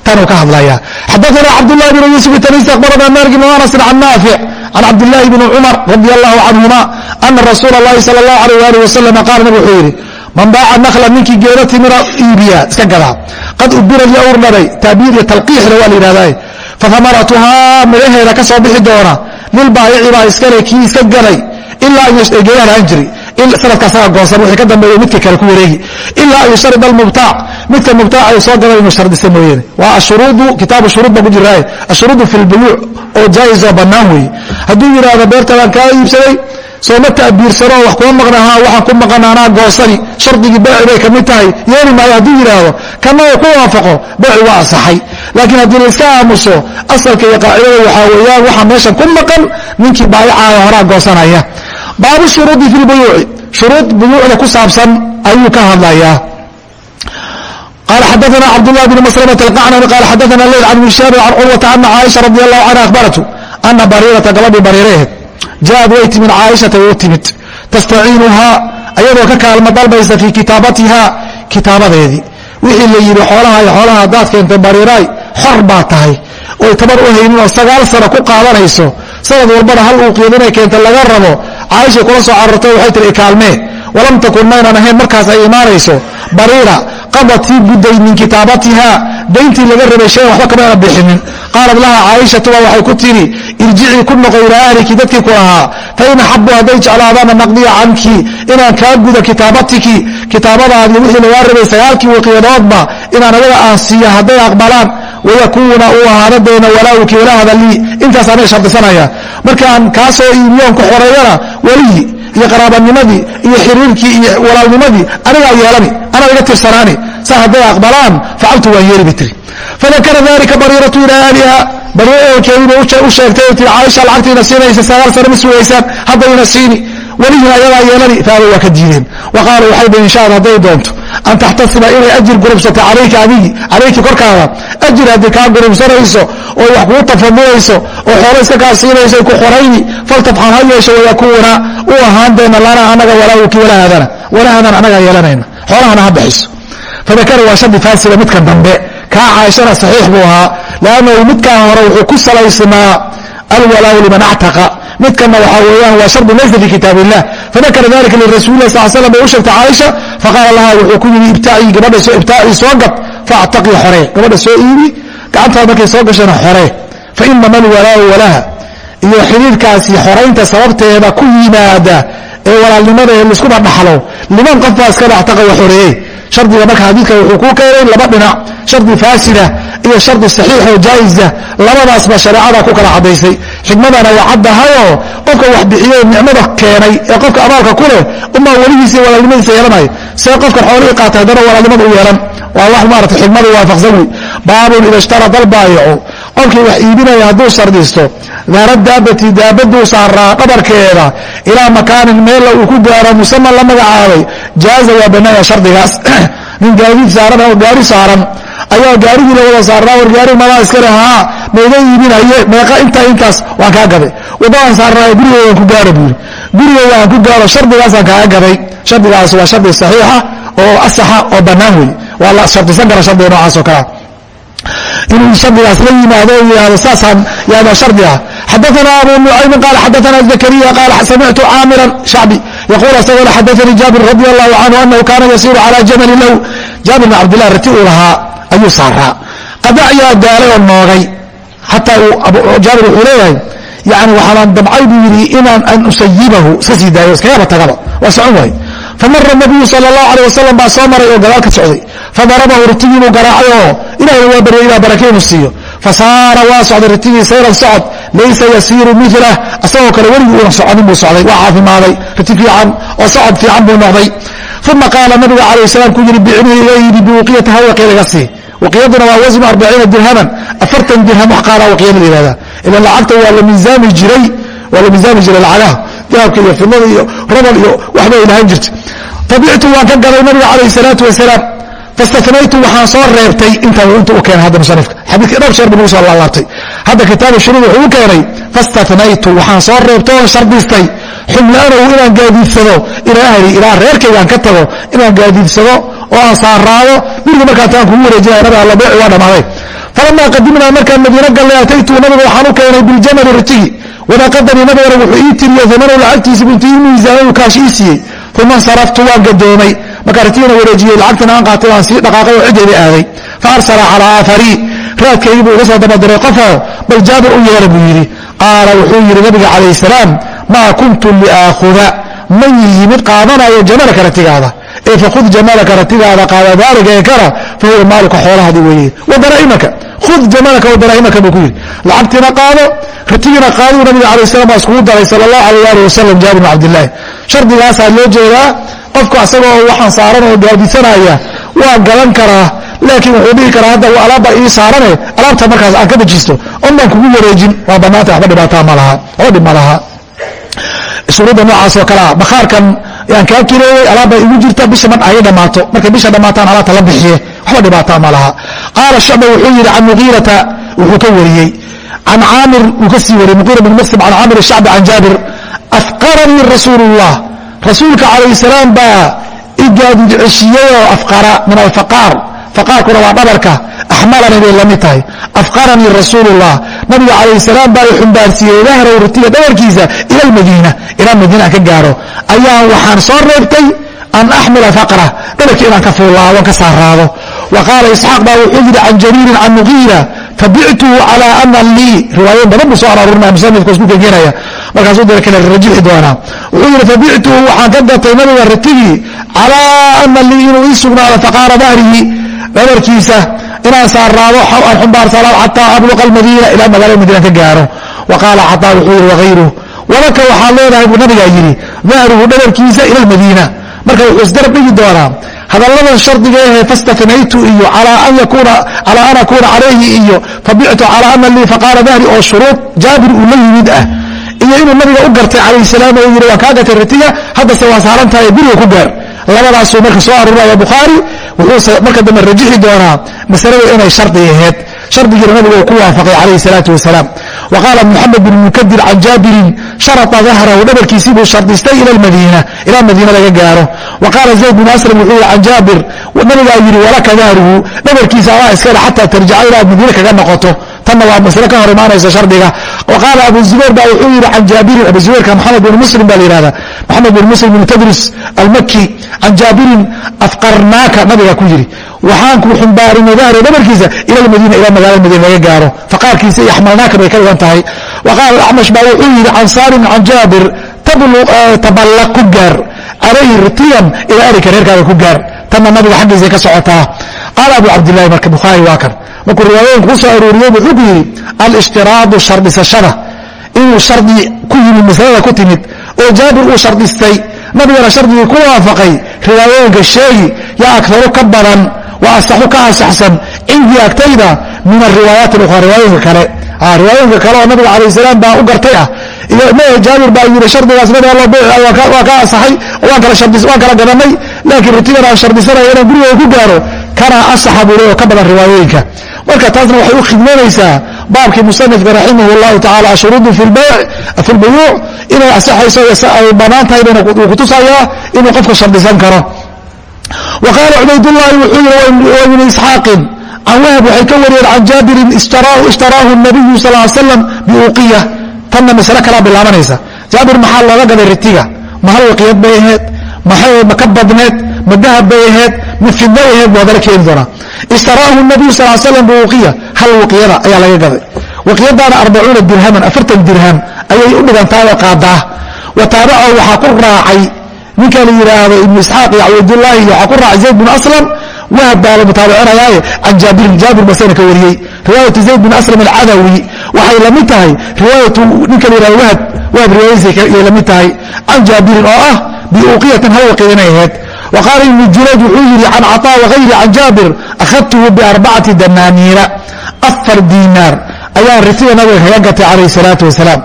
Tanuu ka hadlaya xadaana cabdulahi bn yuusuf tanisi abarana malik bn anas can naafic can cabdilaahi bni cumar radi allahu canhuma ana rasuula اllahi sal اllahu alayh ali wasalam qaala nabig wuxuu yidhi man baaca nakla ninkii geeda timira iibiya iska gadaa. Qad ubira iyo urdhabay taabiir iyo talqiixna waa la yidhahdaa fahamaratuhaa midhaheeda ka soo bixi doona. Lilbaayici baa iskale kii iska gaday ilaa geedaha lahaan jiri. Sanadka asaga wixii ka dambeeya midka kale ku wareegi. Ilaa an yusharida almubtaac midka mubtaac ay soo gadan inuu shardisa mooyeene waa ashuruudu kitaabu shuruud baa ku jiraaye ashuruudu fi lbuyuuc oo jaa'is oo bannaan weeye. Hadduu yidhaahdo beerta baan kaa iibsaday sooma ta'biirsano wax kuma maqnaha waxaan ku maqan anaa goosani. Shardigii beeci bay ka mid tahay. Yeeli maayo hadduu yidhaahdo. Kana uu ku waafaqo beeci waa asaxay laakiin haddii la iska aamuso asalka iyo qaacidada waxaa weeyaan waxaa meeshan ku maqan ninkii baayacaada horaa goosanaya. Baabu shuruudi fi lbuyuuci shuruud buyuucda ku saabsan ayuu ka hadlayaa qal xadana cabdlah bn mslmt alqacnani qal xadana leyl can mishaabin can curwata ana caaisha radi allahu canha ahbaratu ana bariirata gabadhii bariiraheed jaaad way timid caaishata way u timid tastaciinuhaa ayadoo ka kaalma dalbaysa fii kitaabatiha kitaabadeedii wixii la yidhi xoolaha xoolaha haddaad keentay bariiraay xor baa tahay oy tabar u haynin oo sagaal sano ku qaadanayso sanad walbana hal uuqiyad inay keenta laga rabo caaishay kula soo cararto waxay tiri ikaalmee markaas ay qadatii gudday min kitaabatiha dayntii laga rabay shayan waxba kamayna bixinin qaalat laha caaishatuba waxay ku tidhi irjicii ku noqo ilaa ahliki dadkii ku lahaa fain axabu hadday jeclaadaana naqdiya canki inaan kaa guda kitaabatiki kitaabadaadii wixii lagaa rabay sagaalkii waqiyadoodba inaan ayaga aan siiya hadday aqbalaan wayakuuna uu ahaado bayna walaawiki walahada lii intaas anay shardisanaya markaan kaa soo ku xoreeyana weliyi iyo qaraabanimadii iyo xiriirkii iyo walaalnimadii anigaa yeelani anaa iga tirsanaani saa hadday aqbalaan facaltu waan yeeli bay tiri fadakara dalika bariiratu ilaa ahliha bariiro ehelkeediibay u sheegtay oo tii caaisha lacagtiina siinaysa sagaal sano ma sugaysaan haddayna siini. Welihiina ayagaa yeelani faaba waa ka diideen. Wa qaala waxay dhaheen inshaad hadday doonto an taxtasiba inay ajir gurubsato calayka adigi calayki korkaada ajir haddii kaa gurubsanayso oo wax kuu tafadulayso oo xoolo iska kaa siinayso ku xorayni faltafxan ha yeesho wayakuuna u ahaan dayna lana anaga walaawki walahaadana walahaadana anagaa yeelanayna. Xoolahana ha bixiso. Fadakara waa shadi faasila midkan dambe. Kaa caaishana saxiix buu ahaa lannahu midkan hore wuxuu ku salaysnaa alwalaaءu liman actaqa. Midkana waxaa weeyaan waa shardu laysa fi kitaab illah fadakara dalika lirasuuli sal slam bay u sheegtay caaisha faqaala laha wuxuu ku yidhi ibtaacii gabadha ibtaacii soo gad faactaqii xoree gabadha soo iibi gacantaada markay soo gashana xoree fainama alwalaau walaha iyo xidhiirkaasi xoraynta sababteeda ku yimaada ee walaalnimada ee laiskuba dhaxlo liman qof baa iska dhactaqa wa xoreeyey shardiga marka xadiidka wuxuu ku keenay laba dhinac. Shardi faasida iyo shardi saxiix oo jaa'isa labadaasba shareecada ku kala caddaysay. Xikmadana waa caddahayoo qofka wax bixiye nicmada keenay ee qofka abaalka ku leh umaa weligiisa walaalnimadiisa yeelanayo see qofkan xoolihii qaatay haddana walaalnimada u yeelan. Waa wax maarata xikmadu waafaqsan wey baabun ida ishtarada albaayicu qofkii wax iibinaya hadduu shardisto daara daabati daabaduu saaraa dhabarkeeda ilaa makaanin meella uu ku gaaro musaman la magacaabay jaaza waa banaaya shardigaas nin gaadiid saaran oo gaari saaran. Ayaa gaarigii la wada saarnaa war gaari madaa iskale haa mayga iibinaye meeqa intaa intaas waan kaa gaday wadadaan saarnaayo gurigoodan ku gaara buuri gurigooda aan ku gaaro shardigaasaan kaaga gaday shardigaas waa shardi saxiixa oo asaxa oo bannaan wey waa la shardisan kara shardiga noocaas oo kalea inuu shardigaas la yimaado o yihahdo saasaan yaada shardi ah. Xadaana abu nucaymin qaala xadaana zakariya qaala samictu caamiran shacbi yquul isagoo xadaanii jaabir radi allahu canhu anahu kaana yasiiru calaa jamali low jaabir bin cabdillah rati uu lahaa ayuu saaraa qadayaa daalay oo noogay xataa jaabir wuxuu leeyahay yani waxaanaan damcay buu yidhi inaan an usayibahu iska sii daayo iskagaba tagaba waa socon waaye famara nabiyu sal allahu aleh wasalam baa soo maray oo gadaal ka socday fadarabahu ritigiibuu garaacay oo ilahayna waa baryeey baa barakeynu siiyo fasaara waa socday ritigii sayran socod laysa yasiiru milah asagoo kale weligii una soconin buu socday waa caafimaaday riti fiican oo socod fiican buu noqday. Uma qaala nabiga calayh salaam ku yidhi bicnii iga yidhi biwuqiyata hawaqeeda iga sii waqiyaduna waa wasnu arbaciina dirhaman afartan dirham wax qaara waqiyada la yihahda ilan lacagta waa la miisaami jiray waa la miisaami jiray lacagaha dahabka iyo fidada iyo rabal iyo waxba ay lahaan jirta fabictu waan ka gaday nabiga calayh salaatu wasalaam fastanaytu waxaan soo reebtay inta inta u keenay hadda musanifka xadiidka dhowr sheer buu nagu soo laalaabtay hadda kitaabu shuruud wuxuu u keenay fastanaytu waxaan soo reebtay oon shardistay xumlaanahu inaan gaadiidsado ilaa ahli ilaa reerkaygaan ka tago inaan gaadiidsado oo aan saaraado guriga markaasaan kugu wareejinaya nabiga alla beeci waa dhammaaday falamaa qadimnaa markaan madiino gallay ataytu nabiga waxaan u keenay biljamali ritigi wadaqadanii nabigana wuxuu ii tiriyo amanow lacagtiisa bunti ii miisaanay kaash ii siiyey uma insaraftu waan gadoomay markaa ritigana wareejiyey lacagtana aan qaatay waan sii dhaqaaqay oo ciddeedii aaday. Fa arsala calaa aafarii raadkaygii buu iga soo dabadiray qofoo bal jaabir u yeela buu yidhi. Qaala wuxuu yidhi nabiga calayh salaam maa kuntu liaakhuda man yimid qaadanayo jamalaka ratigaada ee fakhud jamalaka ratigaada qaada daalika ee kara fa huwa maaluka xoolahaadi weeye. Wadara'imaka khud jamalaka wadara'imaka buu ku yidhi. Lacagtiina qaado ratigiina qaaduu nabiga alay slam baa iskugu daray sal allahu alayh ali wasalam jaabir bin cabdillaahi shardigaasaa loo jeedaa qofku asagoo waxaan saaran oo gaadisanaya waa galan karaa laakiin wuxuu dhihi karaa hadda alaabba ii saarane alaabta markaas aan ka dajisto on baan kugu wareejin waa bannaanta waba dhibaataa ma laha waba dhib ma laha shuruudda noocaasoo kalea bakhaarkan yaan kaa kireeyey alaabba igu jirta bisha mar ay dhammaato. Markay bisha dhammaataan alaabta la bixiye waxba dhibaataa ma laha. Qaala shucba wuxuu yidhi can muqiirata wuxuu ka wariyey. Can caamir wuu ka sii wariyey. Muqiira bin muslim can caamir shacbi can jaabir. Afqaranii rasuulu اllah rasuulka calayh salaam baa igaadid ceshiyeyoo afqara min alfaqaar. Faqaarkuna waa dhabarka. Axmalani bay la mid tahay. Afqaranii rasuulullah nabiga calayh salaam baa xumbaarsiiyey dahrow rutiga dhabarkiisa ila lmadiina ilaa madiina aan ka gaaro. Ayaan waxaan soo reebtay an axmila faqra dhabarkii inaan ka fuullaado ka saaraado wa qaala isxaaq baa wuxuu yidhi can jariirin can muqiira fabictuhu calaa ana lii. Riwaayoyin badan buu soo aroorinaya musanifku isku keenaya markaasuu dee kale rajixi doonaa wuxuu yidhi fabictuhu waxaan ka gatay nabiga ritigii calaa ana lii inuu ii sugnaado faqaara dahrihi. Dhabarkiisa inaan saaraado aan xumbaarsado xataa abluqa almadiina ilaa magaalada madiina ka gaaro. Wa qaala cataa wuxuu yidhi wakayruh walaka waxaad leedahay buu nabigaa yidhi dahruhu dhabarkiisa ila almadiina marka wuxuu isdarab dhigi doonaa hadalladan shardiga ahee fastahnaytu iyo calaa an akuuna calayhi iyo fabictu calaa ana lii faqaala dahri oo shuruud jaabir uu la yimid ah. Iyo inuu nabiga u gartay calayh salaam oo yidhi waan kaa gatay ratiga haddase waa saaran tahay guriga ku gaar labadaasuu marka soo aruuraya bukhaari wuxuu marka dambe rajixi doonaa masalada inay shardi aheed shardigiina nabiga uu ku waafaqay calayh salaatu wasalaam. Wa qaala moxamed bin mukadir can jaabirin sharata dahrahu dhabarkiisii buu shardistay ila madiina ilaa madiina laga gaaro. Wa qaala zayd bin aslam wuxuu yihi can jaabir nabigaa yidhi walaka dahruhu dhabarkiisa adaa iskale xataa tarjica ilaa madiina kaga noqoto. Tanna waa masle ka hor imaanaysa shardiga qaala abu zubayr ba wuxuu yidhi can jaabirin abu zubayrka moxamed bin muslim ba la yihahda moxamed bin muslim bin tadris almaki can jaabirin afqarnaaka nabiga ku yidhi. Waxaan ku xumbaarinay dahra dhabarkiisa ila lmadiina ilaa magaalada madiina laga gaaro. Faqaarkiisa iyo axmalnaaka bay ka dhigan tahay. Wa qaala acmash baa wuxuu yidhi can saalim can jaabir taballaq ku gaar. Calayhi ritiyan ilaa arika reerkaaga ku gaar. Tanna nabiga xaggiisa ka socotaa qaala abu cabdillahi marka bukhaari waa kan markuu riwaayooyinka ku soo aruuriyey wuxuu ku yidhi alshtiraadu shardisashada inuu shardi ku yimid masalada ku timid oo jaabir uu shardistay nabigana shardigii ku waafaqay riwaayooyinka sheegi yaa agtaru ka badan waa asaxu ka asaxsan cindii agtayda min ariwaayaat ukhra riwaayooyinka kale riwaayooyinka kale oo nabiga calayh salaam baa u gartay ah iyo jaabir baa yidhi shardigaas nabiga loo beyc waa ka asaxay waan kala gadanay laakiin ritigan aan shardisanaya inaan gurigooda ku gaaro kana asaxa buu le oo ka badan riwaayooyinka. Marka taasna waxay u khidmaynaysaa baabkii musanifka raximah اllahu tacala ashuruudu fi lbuyuuc inay asaxayso ay bannaan tahay bana uu kutusayaa inuu qofka shardisan karo. Wa qaala cubaydullahi wuxuu yihi wabni isxaaqin can wahab waxay ka wariyeen can jaabirin ishtaraahu nabiyu sal slam biuqiya. Tanna masle kalaa bilaabanaysa. Jaabir maxaa looga gaday ritiga? Ma hal waqiyad bay ahayd? Ma ka badneed ma dahab bay ahayd ma fidnay ahayd buu hadala keeni doonaa. Ishtaraahu nabiyu sal slam biuqiya hal waqiyada ayaa laga gaday. Waqiyadaana arbacuuna dirhaman afartan dirham ayay u dhigantaayoo qaadaa. Wa taabacahu waxaa ku raacay ninka la yidhaahdo ibnu isxaaq iyo cabdulaahi waxaa ku raacay zayd bin aslam wahab baa la mutaabicinayaaye can jaabirin jaabir basana ka wariyey. Riwaayatu zayd bin aslam alcadawi waxay la mid tahay riwaayatu ninka la yihahdo wahab wahab riwaayadiisay la mid tahay. Can jaabirin oo ah biuqiyatin hal waqiya inay ahayd qaala ibnu jurayj wuxuu yidhi can caطaa wagayri can jaabir akhadtuhu biarbacati danaaniira afar diinaar ayaan ritiga nabiga kaga gatay calayh salaatu wasalaam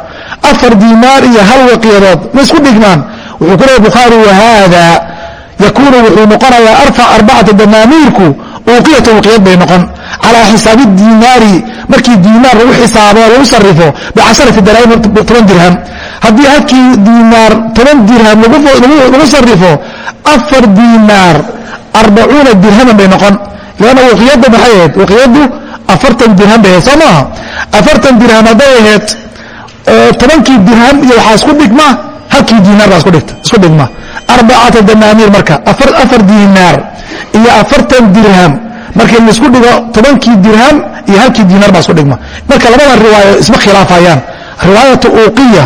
afar diinaar iyo hal waqiyadood ma isku dhigmaan wuxuu ku leey bukhaari wahaada yakuunu wuxuu noqonayaa arfac arbacata danaaniirku uqiyata uqiyad bay noqon. Calaa xisaabi diinaari markii diinaar lagu xisaabo lagu sarifo bicasharati daraahim toban dirham. Haddii halkii diinaar toban dirham lagu sarifo afar diinaar arbacuuna dirhaman bay noqon. Lanna uqiyadda maxay ahayd? Uqiyaddu afartan dirham bay ahayd soo maaha? Afartan dirham hadday ahayd tobankii dirham iyo waxaa isku dhigma halkii diinaar baa isku dhigma. Arbacata danaaniir marka afar diinaar iyo afartan dirham markii la isku dhigo tobankii dirham iyo halkii diinaar baa isku dhigma. Marka labada riwaayo isma khilaafayaan. Riwaayata uuqiya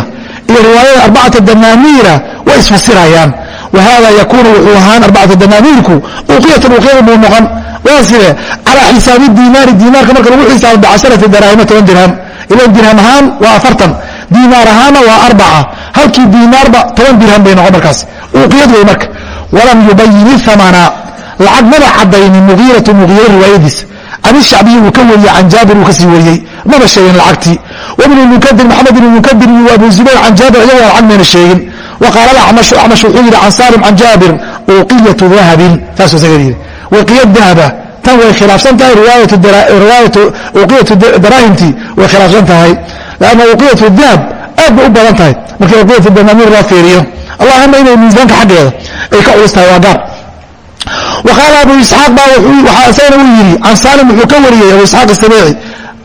iyo riwaayada arbacata danaaniira way isfasirayaan. Wa hada yakuunu wuxuu ahaan arbacata danaaniirku uuqiyatan uuqiyada buu noqon. Waa side calaa xisaabi diinaari diinaarka marka lagu xisaabo bicasharati daraahima toban dirham ilan dirham ahaan waa afartan diinaar ahaana waa arbaca. Halkii diinaarba toban dirham bay noqon markaas. Uuqiyad wey marka. Walam yubayin amana lacag maba cadaynin mugiiratu mugiira riwaayadiisa can ishacbiyi uu ka wariyey can jaabir uu ka sii wariyey. Maba sheegin lacagtii. Wabn munkadir maxamed ibn munkadir iyo abu zubayr can jaabir iyagoo lacag mayna sheegin. Waqaala acmash acmash wuxuu yidhi can saalim can jaabir uqiyatu dahabin saasuu isaga yidhi. Waqiya dahaba tan way khilaafsan tahay riwaayatu daraahimtii way khilaafsan tahay lanna uqiyatu dahab aad bay u badan tahay markii uqiyatu danaamiir loo fiiriyo allahuma inay miisaanka xaggeeda ay ka culus tahay waa gaar wa qaala abu isxaaq ba waxaa isagana uu yidhi can saalim wuxuu ka wariyey abu isxaaq isabiici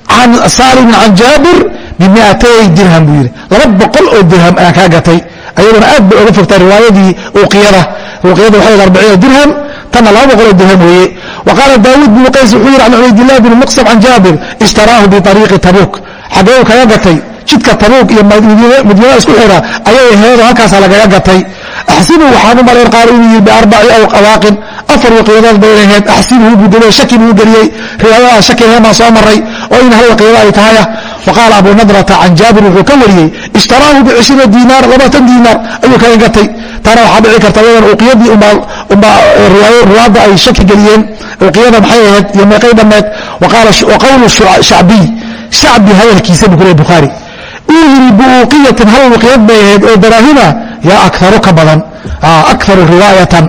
can saalimin can jaabir bimiatay dirham buu yidhi laba boqol oo dirham ayaan kaa gatay ayaduna aad bay oga fogtaa riwaayadii uqiyada uqiyada waxay arbaciina dirham tanna laba boqoloo dirham weeye. Wa qaala daawuud binu qays wuxuu yidhi can cubaydillahi bni muqsam can jaabir ishtaraahu biariiqi tabuuk. Xaggee u kaga gatay jidka tabuuk iyo madiinada isku xira ayay aheedoo halkaasaa lagaga gatay. Axsibu waxaan u malayn qaala inuu yidhi biarbaci aw qawaaqin afar waqiyadood bay ahayd. Axsibuhu budelo shaki buu geliyey. Riwaayadaha shaki ahayn baan soo maray oo in hal waqiyado ay tahaya waqaala abu nadrata can jaabir wuxuu ka wariyey ishtaraahu bicishriina diinaar labaatan diinaar ayuu kaga gatay taana waxaa dhici karta iyadan uqiyadii umbaa riwaayadda ay shaki geliyeen uqiyada maxay ahayd iyo meeqay dhammeed waqawlu shacbiy shacbi hadalkiisa buu ku leey bukhaari. Uu yidhi biuqiyatin hal waqiyad bay ahayd oo daraahima yaa akaru ka badan. Akaru riwaayatan.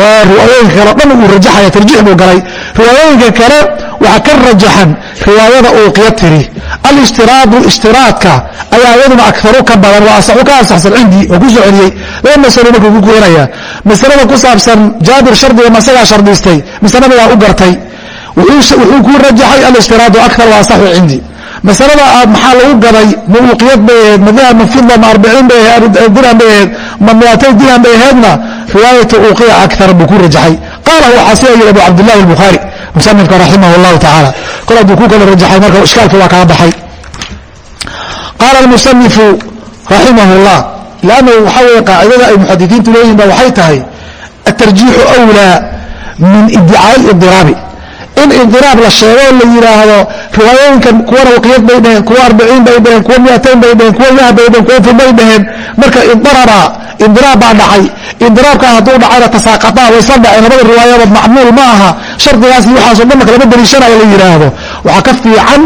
Oo riwaayooyinka kale dhan uu rajaxaya tarjiix buu galay. Riwaayooyinka kale waxaa ka rajaxan riwaayada uuqiyad tiri. Alistiraadu istiraadka ayaa iyaduna akaru ka badan waa asaxu ka asaxsan cindii oo ku soo celiyey laba masalo markuu ku keenaya masalada ku saabsan jaabir shardiga masagaa shardiistay masalada waa u gartay. Wuxuu kuu rajaxay alistiraadu akar wa asaxu cindii masalada aad maxaa lagu gaday? Ma uuqiyad bay ahayd ma dahab ma fida ma arbiciin bay ahayd dirham bay ahayd ma miatay dirham bay ahaydna riwaayatu uuqiya akar buu ku rajaxay. Qaala waxaa sida yidhi abu cabdillahi albukhaari musanifka raximah llahu tacaala kol hadduu ku kala rajaxay marka ishkaalki waa kaa baxay. Qaala almusanifu raximah llah lannahu waxaa weye qaacidada ay muxadisiintu leeyihiin ba waxay tahay atarjiixu wlaa min iddicaai idiraabi in idiraab la sheego la yidhaahdo riwaayooyinkan kuwana waqiyad bay dhaheen kuwa arbiciin bay dhaheen kuwa miatain bay dhaheen kuwa wah bay dhaheen kuwa fubay dhaheen. Marka idaraba idiraab baa dhacay. Idiraabkan hadduu dhacayna tasaaqataa way dhaceen. Labada riwaayadood macmuul ma aha. Shardigaas iyo waxaaso dhan marka lama daliishanayo la yidhaahdo waxaa ka fiican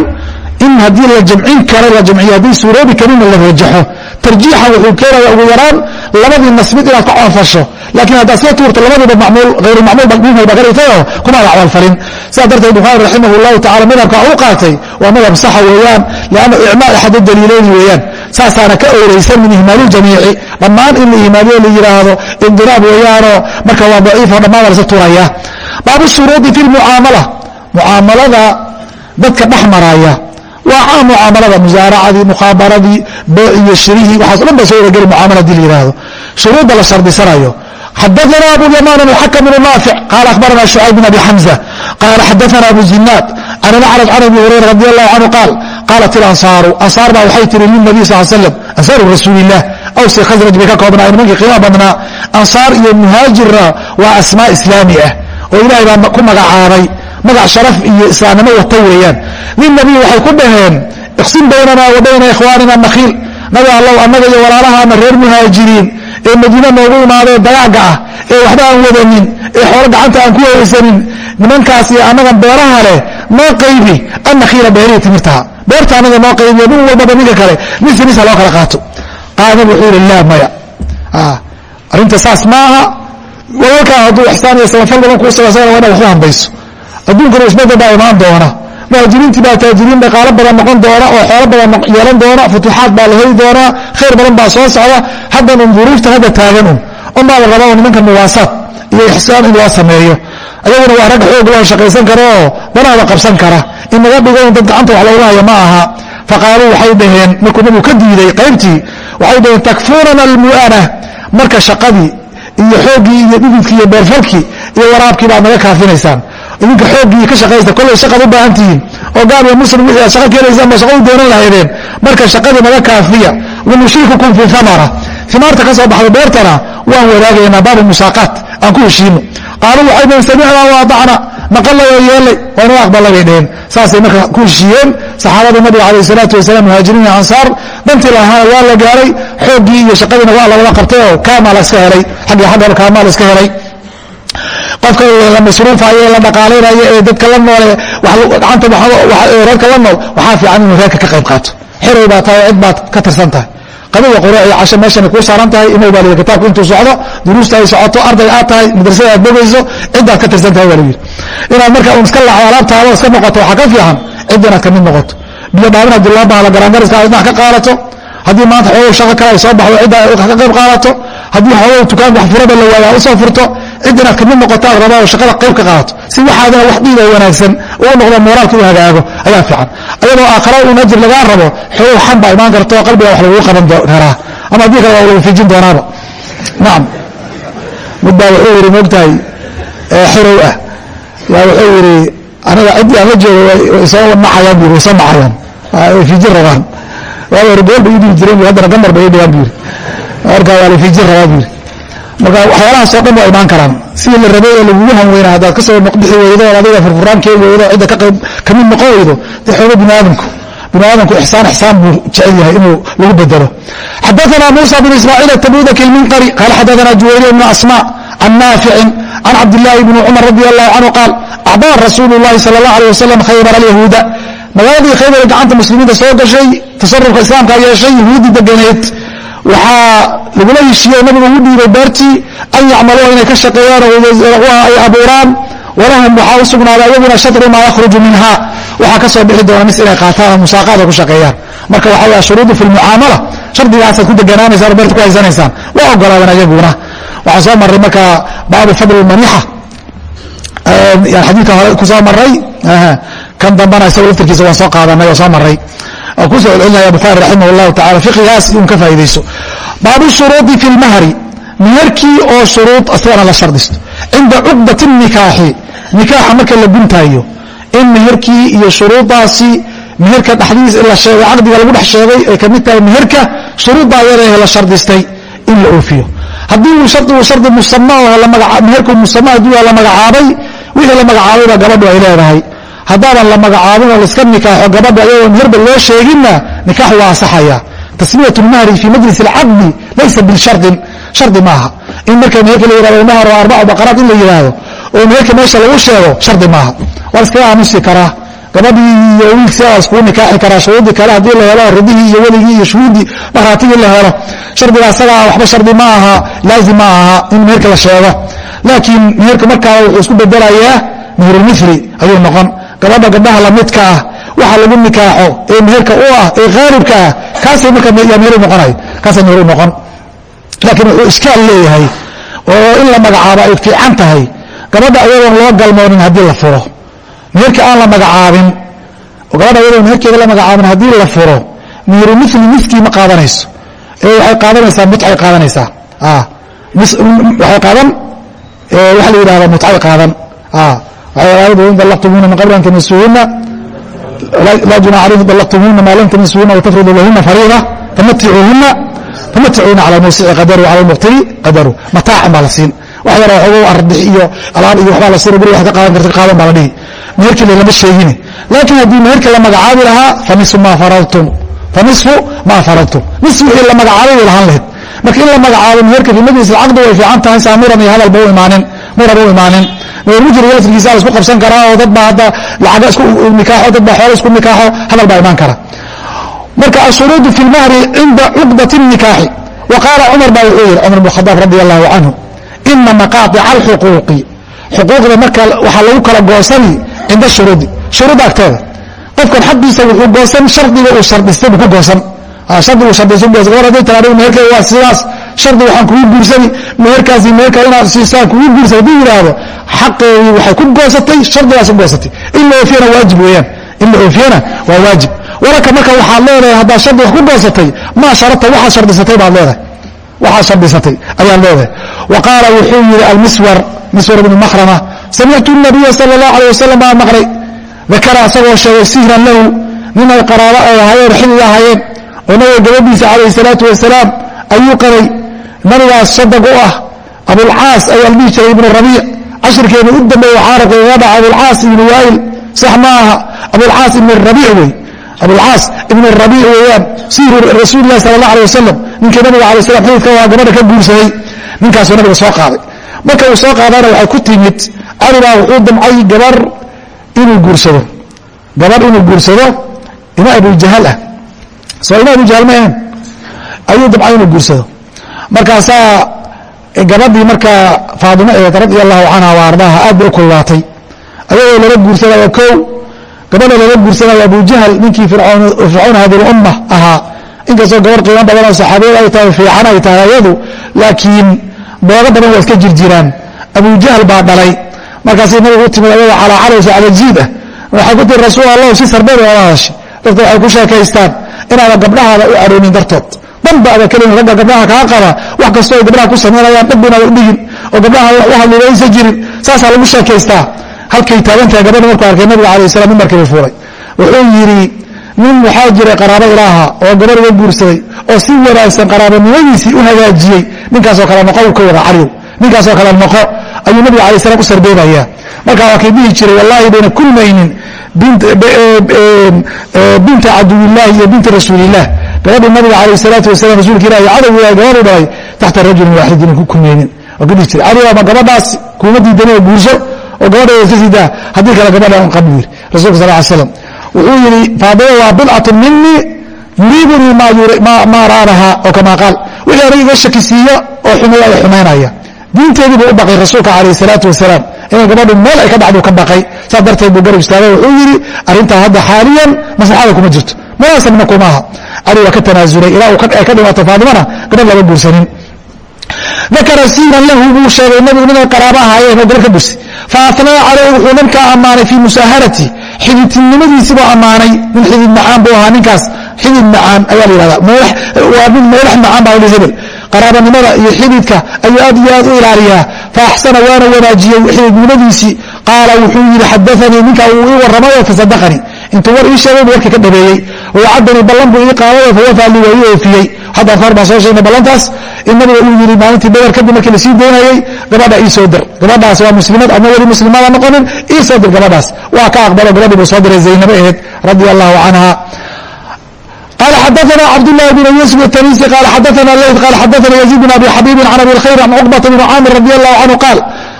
in haddii la jamcin karo la jamciyo haddii suuroobi karina la rajaxo. Tarjiixan wuxuu keenaya ugu yaraan labadii nasbid inaad ku camalfasho laakiin haddaad soo tuurto labadiiba macmuul hayru macmuul minhu ba ka dhigtayoo kumaada camalfalin sidaa darteed bukhaari raximah llahu tacala madhabka u qaatay waa madhab saxa weeyaan lianna icmaal axad daliileyni weeyaan. Saasaana ka owraysan min ihmaaluljamiici dhammaan in la ihmaaliyo la yidhaahdo indiraab weeyaanoo marka waa daciifo dhammaan waa lasa tuuraya. Baabu shuruudi fi lmucaamala mucaamalada dadka dhex maraya waa caam mucaamalada musaaracadii mukhaabaradii beeciyo shirihii waxaaso dhan ba soo warageli mucaamala haddii la yihahdo shuruudda la shardisanayo xadaana abu yaman alxakm bn naafic qaala akhbarana shucayb bn abi xamza qaala xadaana abu zinaad can alacraj can abi hurayra radi allahu canhu qaal qaalat ilansaaru ansaar baa waxay tihi lilnabiy sal slam ansaaru rasuulilah awsi khasraj bay ka koobnaa nimankii qiima badnaa ansaar iyo muhaajirna waa asmaa islaami ah oo ilahay baa ku magacaabay magac sharaf iyo islaamnimo wata weeyaan. Lilnabiy waxay ku dhaheen iqsim baynana wa bayna ikhwaanina nakhiil nabi allow annaga iyo walaalahaana reer muhaajiriin ee madiine noogu imaadee dagaaga ah ee waxba aan wadanin ee xoolo gacanta aan ku haysanin nimankaas iyo annagan beeraha leh noo qaybi annakhiila beerihii timirtaha. Beerta annaga noo qaybiyo nin walbaba ninka kale nis nisa loo kala qaato. Qaala nabi wuxuu yihi laa maya. Ah, arrinta saas maaha. Walaalkaa hadduu ixsaan iyo samafal badan kuu samaysan waa inaad waxu hambayso adduunkana isbeddel baa imaan doona. Muhaajiriintii baa taajiriin dhaqaalo badan noqon doona oo xoolo badan yeelan doona futuuxaad baa la heli doonaa khayr badan baa soo socda. Haddan un duruufta hadda taagan un unbaa la rabaa nimanka muwaasaad iyo ixsaan in loo sameeyo. Ayaguna waa rag xoog loo shaqaysan kara oo danaada qabsan kara. In naga dhigo dad gacanta wax looga haya ma aha. Faqaaluu waxay dhaheen markuu nabigu ka diiday qaybtii waxay dhaheen takfuurana almu'ana marka shaqadii iyo xooggii iyo dhididkii iyo beerfalkii iyo waraabkii baad naga kaafinaysaan idinka xooggii ka shaqaysta kollay shaqad u baahan tihiin oo gaal iyo muslim wixii aad shaqa keenaysaan ba shaqa u doonan lahaydeen. Marka shaqadii naga kaafiya wanushriikukum fi thamara. Imaarta ka soo baxda beertana waan wadaagaynaa baabu musaaqaat aan ku heshiino. Qaaluu waxay dhaheen samicnaa wa adacna maqallay oo yeelay waanu aqbalay bay dhaheen. Saasay marka ku heshiiyeen saxaabada nabiga calayh salaatu wasalaam muhaajiriin iyo ansaar. Dantii lahaana waa la gaaray. Xooggii iyo shaqadiina waa lawada qabtay oo kaamaa la iska helay. Xagga kaamaa la iska helay qofka la masruufayo la dhaqaalaynayo ee dadka la noole reerka la nool waxaa fiican inuu reerka ka qayb qaato. Xerow baa tahay cid baad ka tirsan tahay. Qadada iyo casho meeshana kuu saaran tahay imow baa layidhi kitaabku intuu socdo duruusta ay socoto arday aad tahay madrasada aad bogayso ciddaad ka tirsan tahay baa layidhi inaad marka un iska laacdo alaabtaada iska noqoto waxaa ka fiican cidda inaad ka mid noqoto. Biyo dhaabin haddii loo baahdo garaangariska dhinac ka qaadato haddii maanta xogow shaqo kale ay soo baxdo cidda ka qayb qaadato haddii xogow tukaan wax furaba la waayo aad u soo furto cid inaad ka mid noqotaad rabaa oo shaqada qayb ka qaadato. Si waxaadana wax dhiida wanaagsan uu noqdo mooraalka u hagaago ayaa fiican. Ayadoo aakhara un ajir lagaa rabo xogow xan baa imaan karta oo qalbiga wax lagu qaban karaa ama haddii kale waa lagu fijin doonaaba. Nacam mid baa wuxuu yidhi moogtahay xorow ah. Yaa wuxuu yidhi aniga ciddii aan la joogo way soo nacayaan bu way soo nacayaan way fijin rabaan waa hore gool bay ii dhibi jireen haddana gambar bay ii dhigaan bu yidhi marka waa la fijin rabaa bu yidhi marka waxyaalahaasoo dhan waa imaan karaan sidii la rabay ee lagugu hanweyna haddaad kasoo noqbixi weydo ood adiga furfuraan keeni weydo cidda kamid noqon weydo dee xoogo bini aadamku bini aadamku ixsaan ixsaan buu jecel yahay inuu lagu bedelo xadaثna muسى بن ismاعيل التبوذki الmنqري qال xadaثna juwayr بن asmاء عan ناafici عan cabdاللahi بن cmر رضي الله عنه قاal أcضاa rasuul الlahi salى الlaه عليه وsلم khaybar اليahuuda magaaladii khaybar gacanta muslimiinta soo gashay tasarufka islaamka yeeshay yahuudi deganeed waxaa lagula heshiiye nabigu ugu dhiibay beertii an yacmaluu inay ka shaqeeyaan ay abuuraan. Walahum waxaa u sugnaaday iyaguna shatru maa yakhruju minha. Waxaa ka soo bixi doona mis inay qaataan oo musaaqaada ku shaqeeyaan. Marka waxaa way ashuruudu fi lmucaamala shardigaasaad ku deganaanaysaan oo beerta ku haysanaysaan waa ogolaadan ayaguna. Waxaan soo marray marka baabu fadli manixa. Yaan xadiidka hore ku soo maray kan dambana isago laftirkiisa waan soo qaadanay oo soo maray oo ku soo celcelinaya bukhaari raximah llahu tacala fiqigaas un ka faa'idayso baabu shuruudi fi lmahri meherkii oo shuruud asagana la shardisto. Cinda cuqdati nikaaxi. Nikaaxa marka la guntaayo in meherkii iyo shuruudaasi meherka dhexdiisa in la sheegay caqdiga lagu dhex sheegay ay ka mid tahay meherka shuruudda ayadahe la shardistay in la oofiyo. Haddii uu shardigu shardi musama oo meherku musama haddii la magacaabay wixii la magacaabayba gabadhu ay leedahay haddaadan la magacaabin oo laiska nikaaxo gabadha ayagoo meherba loo sheeginna nikaax waa asaxaya tasmiyat lmahri fii majlis alcaqdi laysa bishardin shardi maaha. In marka meherka la yihahdo mahar oo arbacu baqaraad in la yidhaahdo oo meherka meesha lagu sheego shardi maaha. Waa iskaga aamusi karaa gabadhii iyo wiilkiisa iskuu nikaaxi karaa shuruudii kale haddii la helo ridihii iyo weligii iyo shuhuuddii markhaatigii la helo. Shardiga asagaa waxba shardi ma aha laazim ma aha in meherka la sheego. Laakiin meherka markaa wuxuu isku bedelayaa meherulmili ayuu noqon gabadha gabdhaha lamidka ah waxa lagu nikaaxo ee meherka u ah ee khaalibka ah kaasay markaa meheru noqonay kaasay meheru noqon. Laakiin wuxuu ishkaal leeyahay oo in la magacaabo ay fiican tahay. Gabadha ayadoon loo galmoonin haddii la furo. Meherka aan la magacaabin oo gabadha ayadoon meherkeeda la magacaabin haddii la furo meheru mili miskii ma qaadanayso. Ee waxay qaadanaysaa mutcay qaadanaysaa. Waxay qaadan waxa la yidhahda mutcay qaadan dallaqtumuuna min qabli an tamasuuhuna laa junaxa alaykum dallaqtumuuna maa lam tamasuuhuna watafridu lahuna fariida. Famaticuuna cala muusici qadaru cala lmuqtiri qadaru. Mataacan baa la siin. Wax yara waxoogo ardix iyo alaab iyo waxbaa la siina guriga wax ka qaadan karta qaadan baa la dhihi. Meherkii lama sheegine laakiin haddii meherka la magacaabi lahaa fanisu maa faradtum. Fanisfu maa faradtum. Nis wixii la magacaabay way lahaan lahayd. Marka in la magacaabo meherka fi majlis alcaqdi way fiican tahay saa muran iyo hadalba u imaanin maraba u imaanin. Mujriga laftigiisa la isku qabsan karaa oo dadbaa hadda lacaga isku nikaaxo hadal baa imaan kara. Marka ashuruudu fi lmahri cinda cuqdati nikaaxi wa cumar baa wuxuu yidhi cumar bn radi allahu canhu ina maqaaطica alxuquuqi xuquuqda marka waxaa lagu kala goosani cinda shuruudi. Shuruudda agteeda. Qofkan xaqiisa wuxuu goosan shardiga uu shardhistay buu ku goosan. Ah, Shardigu shardhisu goosan. Gobor hadday tiraado meherkeeda waa sidaas shardi waxaan kugu guursani meherkaasi meherka inaad siisaan kugu guursa hadduu yidhaahdo xaqeedii waxay ku goosatay shardigaas ku goosatay. In la oofiyana waajib weeyaan. In la oofiyana waa waajib. Wararka marka waxaad leedahay haddaad shardi wax ku goosatay maa sharata waxaad shardisatay baad leedahay waxaad shardisatay ayaad leedahay wa qaala wuxuu yidhi almiswar miswar ibnu makhrama samictu nabiya sala allahu alay wasalam baan maqlay. Dakara asagoo sheegay sihran lahu ninay qaraabo ay ahaayeen xidid ahaayeen. Oo nabiga gabadhiisa calayh salaatu wasalaam ayuu qabay nabigaas sadag u ah abulcaas ayaa la dhihi jiray ibnu rabiic. Cashirkeena u dambeeye xaarabka iga dhaca abulcaas ibnu waayil sax ma aha abulcaas ibn rabiic wey. Abulcaas ibn rabiic weeyaan siiru rasuuli lahi sala allah alay wasalam ninkii nabiga alay slam xididka waa gabadha ka guursaday. Ninkaasuu nabiga soo qaaday. Marka uu soo qaadana waxay ku timid calibaa wuxuu damcay gabar inuu guursado. Gabar inuu guursado ina abujahal ah. Soo ina abujahal ma ahan. Ayuu damcay inuu guursado markaasaa gabadhii markaa faadimo eed radi allahu canha wa ardaaha aad bay u kululaatay. Ayagoo lala guursanaya kow gabadha lala guursanaya abujahal ninkii fircoon hadilumma ahaa. Inkastoo gabar qiimo badan oo saxaabiyad ay tahay fiican ay tahay ayadu laakiin boogo badan waa iska jirjiraan. Abujahal baa dhalay. Markaasay nabigu u timid ayagoo calaa calaysa calajiid ah. Waxay ku tiri rasuul allah si sarbeed ola hadashay dadka waxay ku sheekaystaan inaadan gabdhahaada u caroonin dartood danba ada kelin ragga gabdhaha kaa qaba wax kastoo ay gabdhaha ku samaynayaan dhabbina u dhigin oo gabdhaha wax u hadlilaysa jirin saasaa lagu sheekaystaa halkay taagantahay gabadha markuu arkay nabiga alayh salam mimbarkiibu fuulay wuxuu yidhi nin waxaa jiray qaraabo ilaaha oo gabar uga guursaday oo si wanaagsan qaraabanimadiisii u hagaajiyey ninkaasoo kale noqo ka wada caliw ninkaasoo kale noqo ayuu nabiga alay slam u sarbeebayaa marka waa kay dhihi jiray wallaahi bayna kulmaynin binta caduwillaahi iyo binti rasuulilah gabadhii nabiga alayh salaatu wasalam rasuulka ilahi cadowgu yahay gabadhu dhalay taxta rajulin waaxidin ku kulmaynin waa ka dhihi jiray cali ama gabadhaas kuuma diidanoo guurso oo gabadha iska siidaa haddii kale gabadha un qab yiri rasulka sal l slam wuxuu yidhi faadima waa bidcatun minii yuriibunii maa raaraha oo kamaa qaal. Wixii aniga iga shakisiiyo oo xumeeya ay xumaynaya diinteedii buu u baqay rasuulka calayh salaatu wasalaam inay gabadhu meel ay ka dhacdu ka baqay. Saas darteed buu garab istaagay wuxuu yidhi arrintaa hadda xaaliyan maslaxada kuma jirto munaasabna kumaaha cali waa ka tanaasulay ilaa ay ka dhimato faadimana gabadh lama guursanin dakara siiran lahu buu sheegay nabigu ninay qaraabo ahaayeen oo gabar ka gursi faafnaa caleyh wuxuu ninkaa ammaanay fii musaaharati xididtinimadiisii buu ammaanay nin xidid macaan buu ahaa ninkaas xidid macaan ayaa la yihahda waa nin meelax macaan baa hebel qaraabanimada iyo xididka ayuu aad iyo aad u ilaaliyaa faaxsana waana wanaajiyey xididnimadiisii qaala wuxuu yidhi xadaanii ninkaa uu ii warramayo fasadaqanii intuu war ii sheegay bu warkii ka dhabeeyey wacadanii ballan buu ii qaadayo fawafaa li waa ii oofiyey hadda afar baan soo sheegnay ballantaas in nabiga uu yidhi maalintii badar kadib markii lasii daynayey gabadha ii soo dir gabadhaas waa muslimad adna weli muslimada noqonin ii soo dir gabadhaas waa ka aqbalo gabadhii buu soo diray zaynabo aheed radia allahu canha قال xdثna cبدالله بن يوسف التنيسي قال xdثna ليث قال xdثna يزيد بن أبي xبيب عن أبي الخير عن cقبة بن cاmر رضي الله عنه قال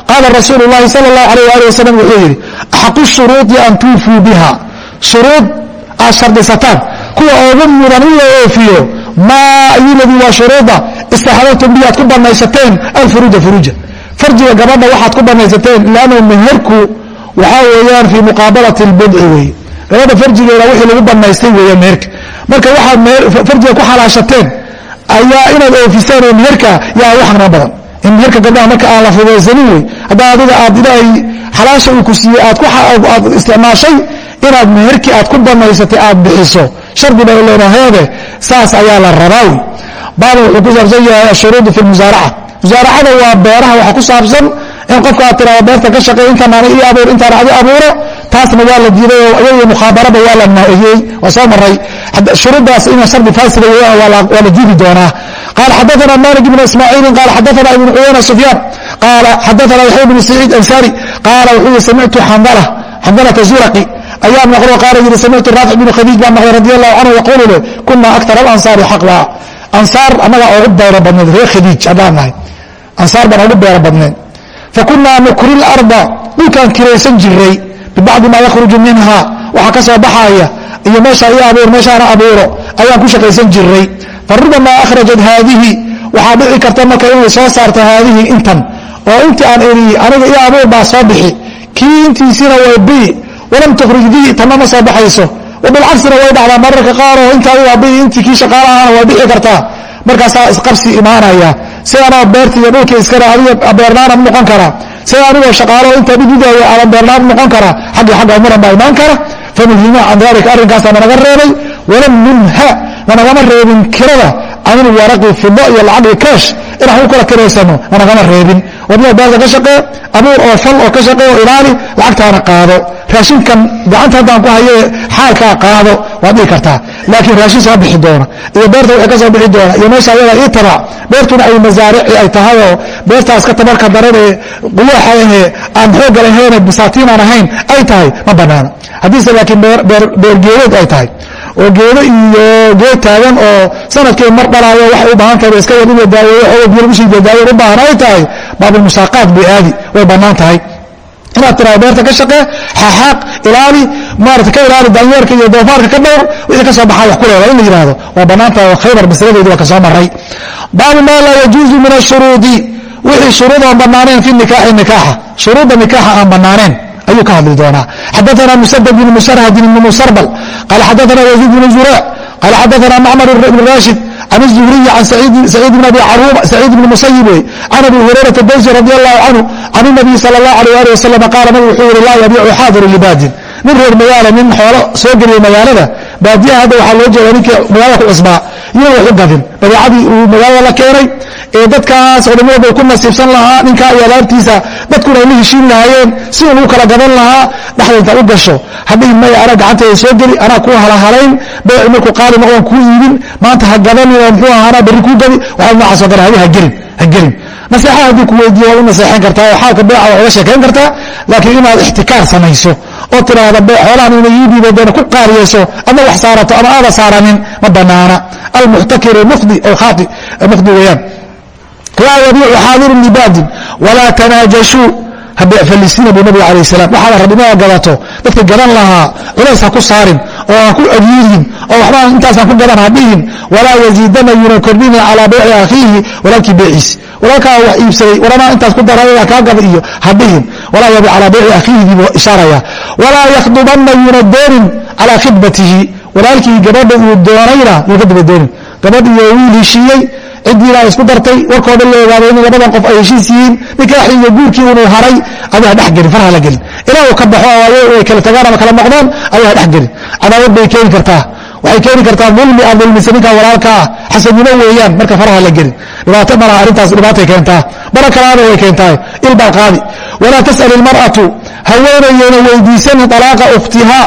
qاla رasuuل اللhi صلى الله عليه وaلiه وسلم wuxuu yidhi أxق الشhuروuطi أn tuufوu bha shuruud aad shardisataan. Kuwa ugu mudan in la oofiyo maa ayuladii waa shuruuda? Istaxlaltum bi aad ku banaysateen alfuruuja furuuja. Farjiga gabadha waxaad ku banaysateen lannu meherku waxaa weeyaan fii muqaabalati اlbudci wey gabadha farjigeeda wixii lagu banaystay weeyaan meherka. Marka waxaad farjiga ku xalaashateen ayaa inaad oofisaan oo meherka yaa ugu badan in meherka gabdhaha marka aan la fudaysanin wey haddaa adiga aad ilaahay xalaasha uu ku siiyey aad isticmaashay inaad meherkii aad ku banaysatay aad bixiso. Shardi bay leenaheede saas ayaa la rabaa wey baaba wuxuu ku saabsan yahay ashuruudu fi musaaraca musaaracada waa beeraha waxa ku saabsan in qofka aad tirahdo beerta ka shaqeey intaan ana ii abuur intaan adi abuuro taasna waa la diiday oo iyadii mukhaabarada waa la naahiyey waa soo maray. Shuruuddaas ina shardi faasida waa la diidi doonaa. Qaal xadaana malik ibn ismaaciilin qaal xadaana ibn cuyayna sufyaan qaala xadaana yaxya bn saciid ansari qaala wuxuu yihi samictu xandala xandalata zuraqi ayaa maqlo qaala yidhi samictu raafic bn khadiij baa maqlay radi allahu canhu yaquulu le kuna aktar alansaari xaqla ansaar annagaa ugu beero badneed reer khadiij haddaan nahay. Ansaar baan ugu beero badneed fakunaa nukri larda dhulkaan kiraysan jiray bibacdi maa yakhruju minha. Waxaa ka soo iyo meeshaa ii abuur meeshaana abuuro ayaan ku shaqaysan jiray farubamaa akhrajat haadihi. Waxaa dhici karta marka inay soo saarto haadihi intan. Oo intii aan ii aniga ii abuur baa soo bixi. Kii intiisina way bi walam tukhrij bi tanna ma soo baxayso. Wabilcagsina way dhacdaa mararka qaaroo intaa bi intii kii shaqaalahaana way dhici kartaa markaasaa isqabsi imaanaya. Si anaa beerta iyo dhulka iskale adiga beernaana noqon karaa si anigoo shaqaalo intaa dhididaya ama beernaan noqon karaa xaggi xagga muran baa imaan kara. Fanuhima can dalika arrinkaasa nanaga reebay. Walam nunha nanagama reebin kirada can ilwaraqi fido iyo lacagi keesh inaan u kala kiraysano nanagama reebin wadnaa beerta ka shaqee abuur oo fal oo ka shaqee oo ilaali lacagtaana qaado raashinkan gacanta haddaan ku haye xaalkaa qaado waad dhihi kartaa laakiin raashin soo bixi doona iyo beerta wixii ka soo bixi doona iyo meesha ayada ii tabac beertuna ay masaarici ay tahay oo beertaas ka tabarka daran ee quyaaxa ahee aan xoogga lahayn bisaatiin aan ahayn ay tahay ma banaana haddiise laakiin beergeedeed ay tahay oo geedo iyo geed taagan oo sannadkii mar dhalaayo waxay u baahan tahay iska yar in la daaweeyo xooga biyo lagu sii dadaayo u baahan ay tahay baabulmusaaqaat bay aadi way bannaan tahay. Inaad tirado beerta ka shaqee xaxaaq ilaali maarata ka ilaali daanyeerka iyo doofaarka ka dhowr wixii ka soo baxaa wax ku leeda in la yihahdo waa bannaantaha khaybar masaladeedi waa ka soo maray baabu maa laa yajuuzu min ashuruudi wixii shuruud aan bannaaneen fi nikaaxi nikaaxa shuruudda nikaaxa aan bannaaneen ayuu ka hadli doonaa xadaana musadad bn musarhadin ibn musarbal qaala xadaana yaziid bn zuraac qaala xadaana macmar ibn rashid can الزhriي can سacيid بn abi caruba saciid bn musayib wey can abi hurayrata dawsi radi allahu canhu can الnabiy salى الlah alيه ali wasalam qaala nabig wuxuu yihi laa yabiicu xaadiru libaadin nin reer magaala nin xoolo soo geliya magaalada baadiyaha hadda waxaa loo jeeda ninkii magaalada ku cusbaa iyo wax u gadin badeecadii uu magaalada la keenay ee dadkaas culimmadu ku nasiibsan lahaa ninkaa iyo alaabtiisa dadkuna ay la heshiin lahaayeen si un u kala gadan lahaa dhexda intaa u gasho. Hadhihi maya anaa gacanteeda soo geli anaa kuu halahalayn beeci markuu qaali noqdon kuu iibin. Maanta ha gadanin oo muxuu aha anaa berri kuu gadi. Waxaad noocaasoo kale hadi hagelin ha gelin. Naseexa haddii ku weydiiyo waad u naseexan kartaa oo xaalka beeca waa uga sheekayn kartaa laakiin inaad ixtikaar samayso oo tiraahda xoolahan ina ii dhiibadeena ku qaaliyeyso adna wax saarato ama aada saaranin ma banaana. Almuxtakiru mufdi aw khaati mufdi weeyaan. Laa yabiicu xaadirun libaadin walaa tanaajashuu habeefalisiina buu nabiga alayh salam waxaada rabinaa gadato. Dadka gadan lahaa culays ha ku saarin oo ha ku adyiidin oo waxbaa intaasaan ku gadan ha dhihin. Walaa yaziidana yuuna kordhina calaa beyci akhiihi walaalkii beeciisi walaalkaa wax iibsaday waranaa intaas ku dara kaa gada iyo ha dhihin walaa yabic calaa beyci akhiihi buu ishaaraya walaa yakhdubanna yuuna doonin calaa khidbatihi walaalkii gabadha uu doonayna yuu ka daba doonin. Gabadh iyo wiil heshiiyey cidiina isku dartay warkoo dhan la ogaado in labadan qof ay heshiis yihiin nikaaxii iyo guurkii inuu haray ha dhexgelin farha la gelin. Ilaa uu ka baxo ay kala tagaan ama kala noqdaan ha dhexgelin cadaawad bay keeni kartaa waxay keeni kartaa dulmi aad dulmisa ninkaa walaalka ah. Xasadnimo weeyaan marka faraha la gelin. Dhibaato malaha arrintaas dhibaatay keentaa. Bara kalaana way keentahay ilbaa qaadi. Walaa tas'al ilmar'atu haweenayeyna weydiisanin dalaaqa ukhtihaa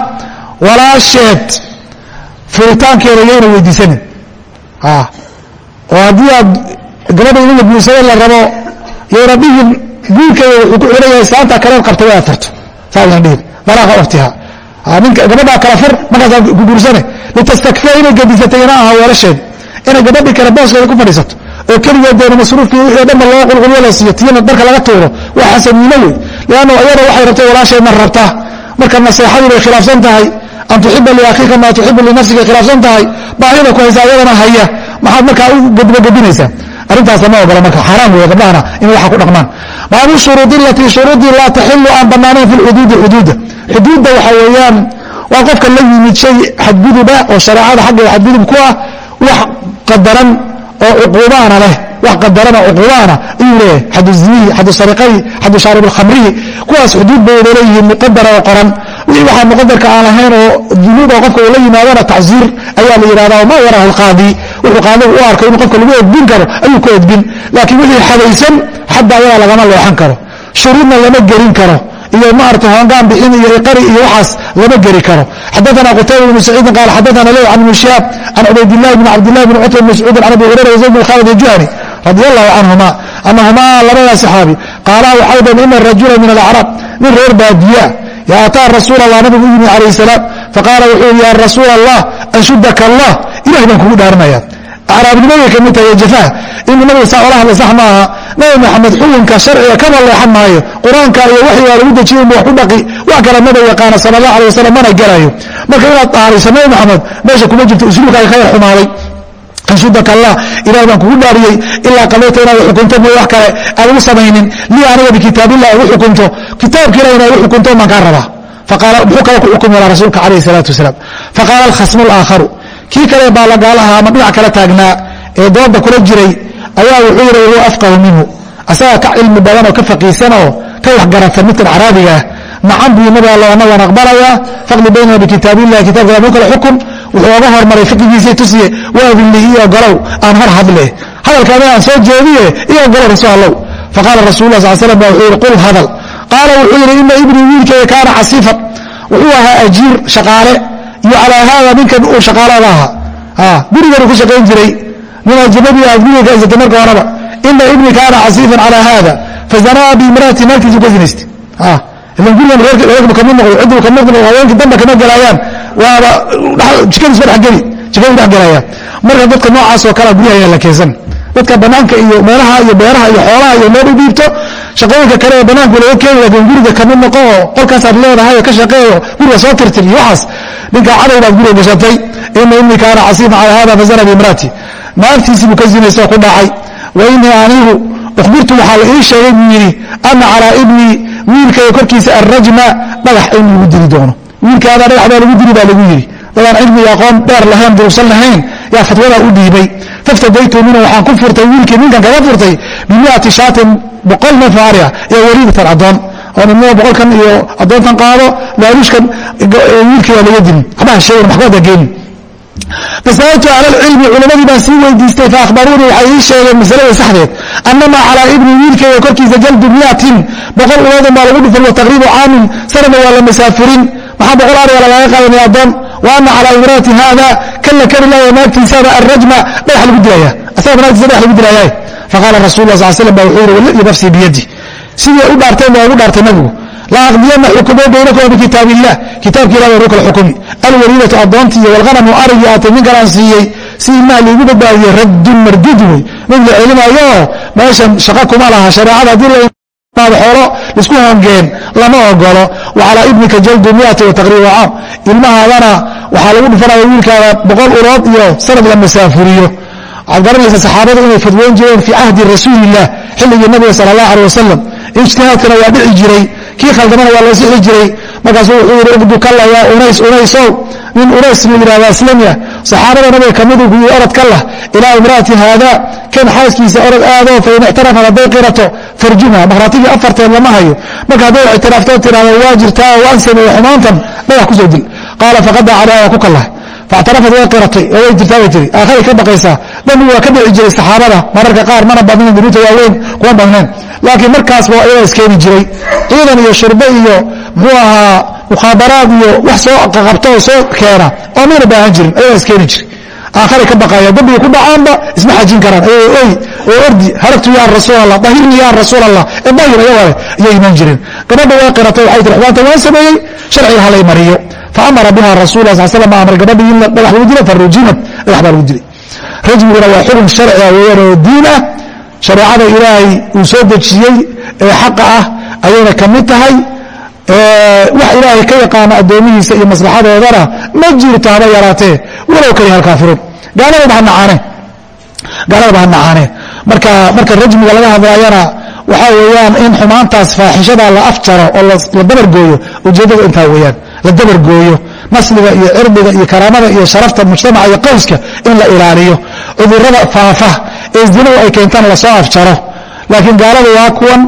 walaasheed furitaankeeda yayna weydiisanin. Oo haddii aad gabadha in la guursado la rabo yayna dhihin guurkeeda wuxuu ku xidhan islaanta kaleed qabta way afarto. Saaynan dhihin dalaaqa ukhtihaa gabadhaa kala fur markaasaa ku guursane. Litastakfiya inay gadisatay ina aha weelasheed inay gabadhii kale booskeeda ku fadhiisato. Oo keligeed deena masruufkii wixii o dhanba loo qulqulyo la siiyo tiyana dharka laga tuuro waa xasaniimo wey leanna iyada waxay rabtay walaasheedna rabtaa marka naseexadii bay khilaafsan tahay. An tuxiba liakhiika maa tuxibu linafsika khilaafsan tahay. Baahida ku haysa ayadana haya. Maxaad markaa u gadbagedinaysaa arrintaas lama ogola marka xaaraan wey gabdhahana inay waxa ku dhaqmaan. Baabu shuruudi alatii shuruudii laa taxilu aan bannaanayn fi lxuduudi xuduudda. Xuduudda waxa weeyaan waa qofka la yimid shay xadguduba oo shareecada xaggeeda xadgudub ku ah wax qadaran oo cuquubaana leh wax qadarana cuquubaana ayuu leeyahay. Xadu zinihi xadu sariqahi xadu shaarib alkhamrihi kuwaas xuduud bay leeyihiin muqadara oo qoran wixii waxaa muqadarka aan lahayn oo dunuuba qofka uu la yimaadana tacziir ayaa la yidhahdaa ma warahu alqaadi wuxuu qaadigu u arko inuu qofka lagu edbin karo ayuu ku edbin. Laakiin wixii xadaysan xadda ayadaa lagama leexan karo. Shuruudna lama gelin karo. Iyo maarata hoongaan bixin iyo iqari iyo waxaas lama geri karo. Xadaana qutayba bn saciidin qaal xadaana ley can ibn shihaab can cubaydillahi bn cabdillahi bn cutba bn mascuudin can abi hurayra wazayd bn khaalid aljuhani radi allahu canhuma anahumaa labadaa saxaabi qaala waxay dheen ina rajula min alacraab nin reer baadiya. yaa ataa rasuul allah nabigu u yimi calayh salaam faqaala wuxuu yidhi ya rasuul allah anshudaka allah ilahay baan kugu dhaaranaya acraabnimaday ka mid tahay jafaha inuu nabiga saa ola hadla sax maaha nabi maxamed xukunka sharciga kama leexan maayo qur'aanka iyo waxyigaa lagu dejiye inbu wax ku dhaqi wax kale maba yaqaana sala allah alay wasalam mana garayo marka inaad dhaarayso nabi maxamed meesha kuma jirto usluubkaaga ka yar xumaaday ansudaka allah ilahay baan kugu dhaariyey ilaa qabayta inaad xukunto mooy wax kale aad ugu samaynin lii aniga bikitaabillah ugu xukunto kitaabka ilah inaad ugu xukunto baan kaa rabaa muxuu kale ku xukumi laha rasuulka calayh salaatu wasalaam. Faqaala alkhasmu alaakharu kii kale baa lagaalaha ama dhinac kala taagnaa ee dooda kula jiray ayaa wuxuu yidhi wahuwa afqahu minhu. Asagaa ka cilmi badan oo ka faqiisan oo ka waxgaratan midkan caraabiga ah nacan buu nabi alla ana waan aqbalayaa faqli baynana bikitaabillahi kitabka mu kale xukun. Wuxuu oga hormaray fiqigiisii tusiye waadinli iyo ogolow aan hor hadle. Hadalkaana aan soo jeediye iyo ogolow rasul allow faqaala rasul lah sal slam ba wuxuu yidhi qul hadal qaala wuxuu yidhi ina ibnii wiilkayga kaana xasiifan. Wuxuu ahaa ajiir shaqaale iyo calaa haada ninkan uu shaqaalada ahaa guriganu ku shaqayn jiray. Nin ajnabi aad guriga ka haysatay marka horeba. Ina ibnii kaana xasiifan calaa haada fazanaa biimraati naagtiisu ka zinaystay ilan gurigan reerku ka mid noqdo cidduu ka mid noqdo haweenkii damba kama gelaayaan waaba jikadiisba dhexgeli jikadu dhexgelayaan marka dadka noocaas oo kalea guryaha ayaa la keensan. Dadka banaanka iyo meelaha iyo beeraha iyo xoolaha iyo meel u dhiibto shaqooyinka kale ee banaanku laga keeni laakiin guriga ka mid noqo oo qolkaasaad leedahay ka shaqeeyo guriga soo tirtir iyo waxaas. Ninka cadow baad guriga gashatay ina inii kaana casiifan calaa hada fazana biimraati naagtiisii buu ka zinaysta oo ku dhacay. Wa inii anigu ukhbirtu waxaa la ii sheegay buu yidhi ana calaa ibnii wiilkayga korkiisa arrajma dhagax in lagu doono. Wiilkaada dhagax baa lagu diri baa lagu yidhi dadaan cilmi iyo aqoon dheer lahayn duruusan lahayn. Yaa fatwadaa u dhiibay. Faftadaytu minhu waxaan ku furtay wiilkii ninkan kaga furtay bimiati shaatin boqol neef aria ee weliidatan addoon oo nimada boqolkan iyo addoontan qaado laalushkan wiilkii waa laga dilin waxbaha sheegan maxkamada geenin fasaltu ahla lcilmi culammadii baan sii weydiistay faahbaruunii waxay ii sheegeen masalada saxdeed. Annamaa calaa ibni wiilkayga korkiisa jaldu miyatin boqol uloodun baa lagu dhufan wa taqriibu caamin sanadna waa la masaafirin. Maxaa boqol ariga lagaaga qaadanaya addoon ana calaa imraati haada kan la kari laaya naagtiisana arrajma dhagax lagu dilaya asaga naagtiisa dhagax lagu dilayaay faqaala rasul lah sal slam ba wuxuu yihi walladii nafsii biyadi sidii u dhaarteen baa ugu dhaartay nabigu la aqdiyana xukumo baynakuma bikitaab illah kitaabki ilah baa kala xukumi alwaliidatu addoontii iyo walghanamu arigii aatay ninkan aan siiyey si ilmaha liigu badbaadiyey raddun mardud wey mid la celinayooo meeshan shaqo kuma laha shareecada haddii la xoolo la isku hongeen lama ogolo wa calaa ibnika jaldu miati wa taqriibu caam. Ilmahaadana waxaa lagu dhufanaya wiilkaada boqol ulood iyo sanad la masaafuriyo. Waxaad garanaysaa saxaabadu inay fadwoon jireen fii cahdi rasuuliillah xilligii nabiga sala allah aleh wasalam ijtihaadkana waa dhici jiray. Kii khaldamana waa loo sixi jiray markaasuu wuxuu yidhi ugdukalla yaa unays unaysow nin unays la yidhahda aslamya saxaabada nabiga ka midu ku yidhi orod kallah ilaa imraati haada kan xaaskiisa orod aado fain ictarafat hadday qirato farjumha markhaatigii afarteed lama hayo. Marka hadday ictiraafto tirahdo waa jirtaa oo waan sameeye xumaantan dhagax ku soo dil. Qaala faqada calayha waa ku kallahay faاctarafat way qiratay oo way jirtaa bay tiri. Aakharay ka baqaysaa dambigu waa ka dhici jiray saxaabada. Mararka qaar mana badnayn dunuubta waaweyn kuma badnayn. Laakiin markaasba ayagaa iskeeni jiray. Ciidan iyo shurbe iyo muxuu ahaa mukhaabaraad iyo wax soo qaqabta oo soo keena oo mayna baahan jirin ayagaa iskeeni jiray. Aakharay ka baqaya dambiga ku dhacaanba isma xajin karaan. Ayagoo oy oo ordi haragtu yaa rasuul allah dahirni yaa rasuul allah ee dahir ayaga leh ayay imaan jireen. Gabadha waa qiratay waxay tiri xumaanta waan sameeyey sharciga halay mariyo. Faamara biha rasul sal slam amar gabadhii in dhagax lagu dilo farujimat dhagax baa lagu dilay rajmiguna waa xukun sharciga weeyaan oo diin ah. Shareecada ilaahay uu soo dejiyey ee xaqa ah ayayna ka mid tahay. Wax ilaahay ka yaqaana addoomihiisa iyo maslaxadoodana ma jirto haba yaraatee. Walow kariha alkaafiruun gaaladaba ha nacaaneen gaaladaba ha nacaaneen marka marka rajmiga laga hadlaayana waxaa weeyaan in xumaantaas faaxishada la afjaro oo la dabargooyo ujeeddada intaa weeyaan la dabargooyo nasliga iyo cirdiga iyo karaamada iyo sharafta mujtamaca iyo qowska in la ilaaliyo. Cudurada faafa ee zinadu ay keentana la soo afjaro. Laakiin gaalada waa kuwan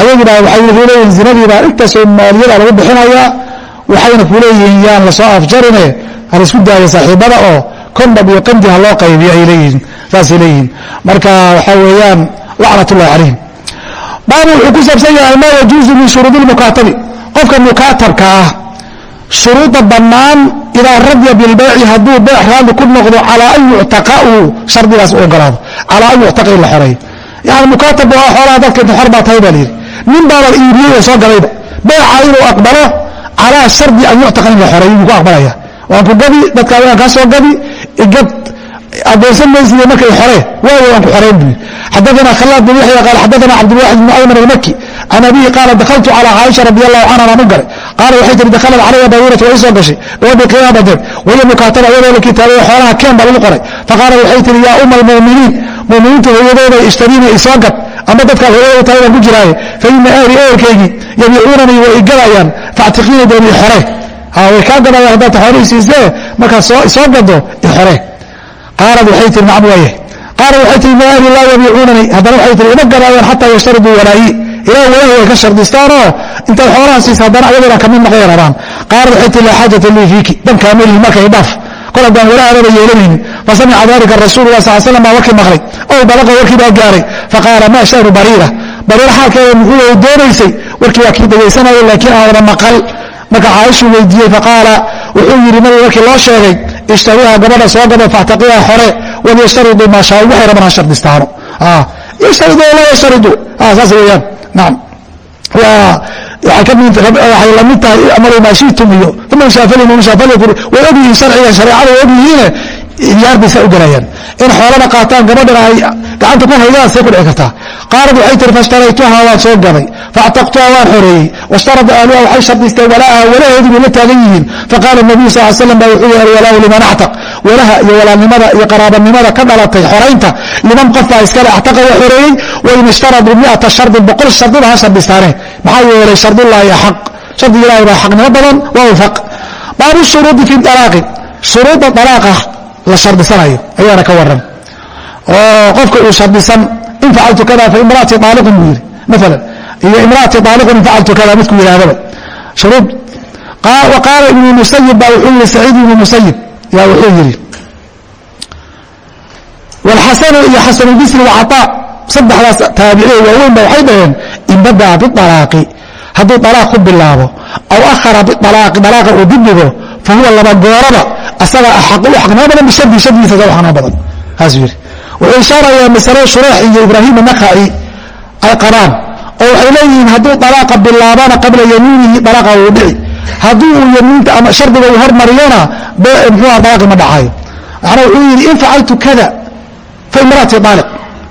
ayagina waxay leeyihiin zinadiibaa intaasoo maaliyada lagu bixinayaa waxayna ku leeyihiin yaan la soo afjarine halaisku daayo saaxiibada oo kondhab iyo qandi ha loo qaybiyo ay leeyihiin saasay leeyihiin. Marka waxaa weeyaan lacnat ullahi calayhim baabu wuxuu ku saabsan yahay maa yajuuzu min shuruudi lmukaatabi qofka mukaatabka ah shuruudda bannaan idaa radya bilbayci hadduu beec raalli ku noqdo calaa an yuctaqa uu shardigaas u ogolaado. Calaa an yuctaqa in la xoreeyo yani mukaatab waa xoolaha dadka inta xor baa tahay baa layidhi nin baaba iibiyey oo soo galayba beeca inuu aqbalo calaa shardi an yuctaqa in la xoreeyo buu ku aqbalaya. Waan ku gadi dadkaa waan kaa soo gadi gad adoonsan maysiiyo markay xoree waayo waan ku xoreyn buu xadaana khalaad bin yaxya qaal xadaana cabdilwaxid bn ayman almaki can abihi qaala dakaltu calaa caaisha radi allahu canha baan u galay. Qaala waxay tihi dakhalad calaya baawiiratu way soo gashay. Gabadhii qiyaama badeed waya mukaataba iyadoo la kitaabay xoolaha keen baa lagu qoray. Faqaala waxay tihi yaa uma almu'miniin mu'miniinta hooyadooda ishtariina isoo gad ama dadkaad hooyadooda tahay baan ku jiraaye. Fa ina ahli ehelkaygii yabiicuunanii way igalayaan faactiqiina dooni ixore way kaa gadayaan haddaad xoolihii siisee markaad soo gado ixore qaalad waxay tihi nacam waaye? Qaala waxay tihi ina ahli laa yabiicuunanii haddana waxay tihi ima gadaayaan xataa yashtariduu walaayi ilaah walahi way ka shardistaanoo intaad xoolaha siisa haddana ayagana ka mid noqday rabaan qaalad waxay tihi laa xaajata lii fiiki. Dhankaamelihi markay dhaaf. Kol haddaan walahaadaba yeelanaynin fasamica dalika rasuulullah sal slam baa warkii maqlay. Ow balaqa warkii baa gaaray. Faqaala maa shanu bariira? Bariira xaalkeeda muxuu doonaysay. Warkii waa kii dhegaysanaya laakiin aan wada maqal. Marka caaishuu weydiiyey faqaala wuxuu yidhi nabiga markii loo sheegay ishtariha gabadha soo gado faxtaqiha xore walyashtariduu maa shaau waxay rabaan ha shardistaano. Yashtaridu laa yashtaridu saas weeyaan. Nacam waxay la mid tahay amaru maashitum iyo uma shaafali shaafaliku way ogyihiin sharciga shareecada way ogyihiine saa u galayaan. In xoolana qaataan gabadhana ay gacanta ku haydaan say ku dhici kartaa. Qaalad waxay tihi faishtaraytuha waan soo gaday faactaqtuha waan xoreeyey. Washtarada ahluha waxay shardisteen walaaha walaheedii bay la taagan yihiin. Faqaala nabiyu sal l slam ba wuxuu yihi alwalaahu liman actaq. Walaha iyo walaalnimada iyo qaraabanimada ka dhalatay xoraynta liman qofbaa iskale actaqa wa xoreeyey. Wain ishtaraduu miata shardin boqol shardida ha shardistaane. Maxaa yeelay shardullaahi xaq. Shardiga ilahi baa xaqnimo badan waa wafaq. Baabu shuruudi fi alaaqi shuruudda alaaqa la shardisanayo ayaana ka waran oo qofka uu shardisan in facaltu kada fa imraati aaliqun buu yidhi. Maalan iyo imraati aaliqun in facaltu kada midku yidhahdaba shuruud qaala ibnu musayib baa wuxuu yihi saciid ibnu musayib yaa wuxuu yidhi wاlxasanu iyo xasanubisri wacaa saddexdaas taabiciye waaweyn ba waxay dhaheen in badaa bialaaqi hadduu alaaq ku bilaabo aw ahara bialaaqi alaaqa uu dibdhigo fa huwa laba gooraba asaga axaqu u xaqnimo badan bishardi shardigiisa asaga xaqnimo badan. Kaasuu yidhi wuxuu ishaarayaa masale shureex iyo ibraahim nakaci ay qabaan oo waxay leeyihiin hadduu alaaqa bilaabana qabla yamiinihi alaaqa uu dhici. Haddii uu yamiinta ama shardiga uu hormariyona mxuuha alaaqi ma dhacayo macnaa wuxuu yidhi in facaltu kada fa imraati aaliq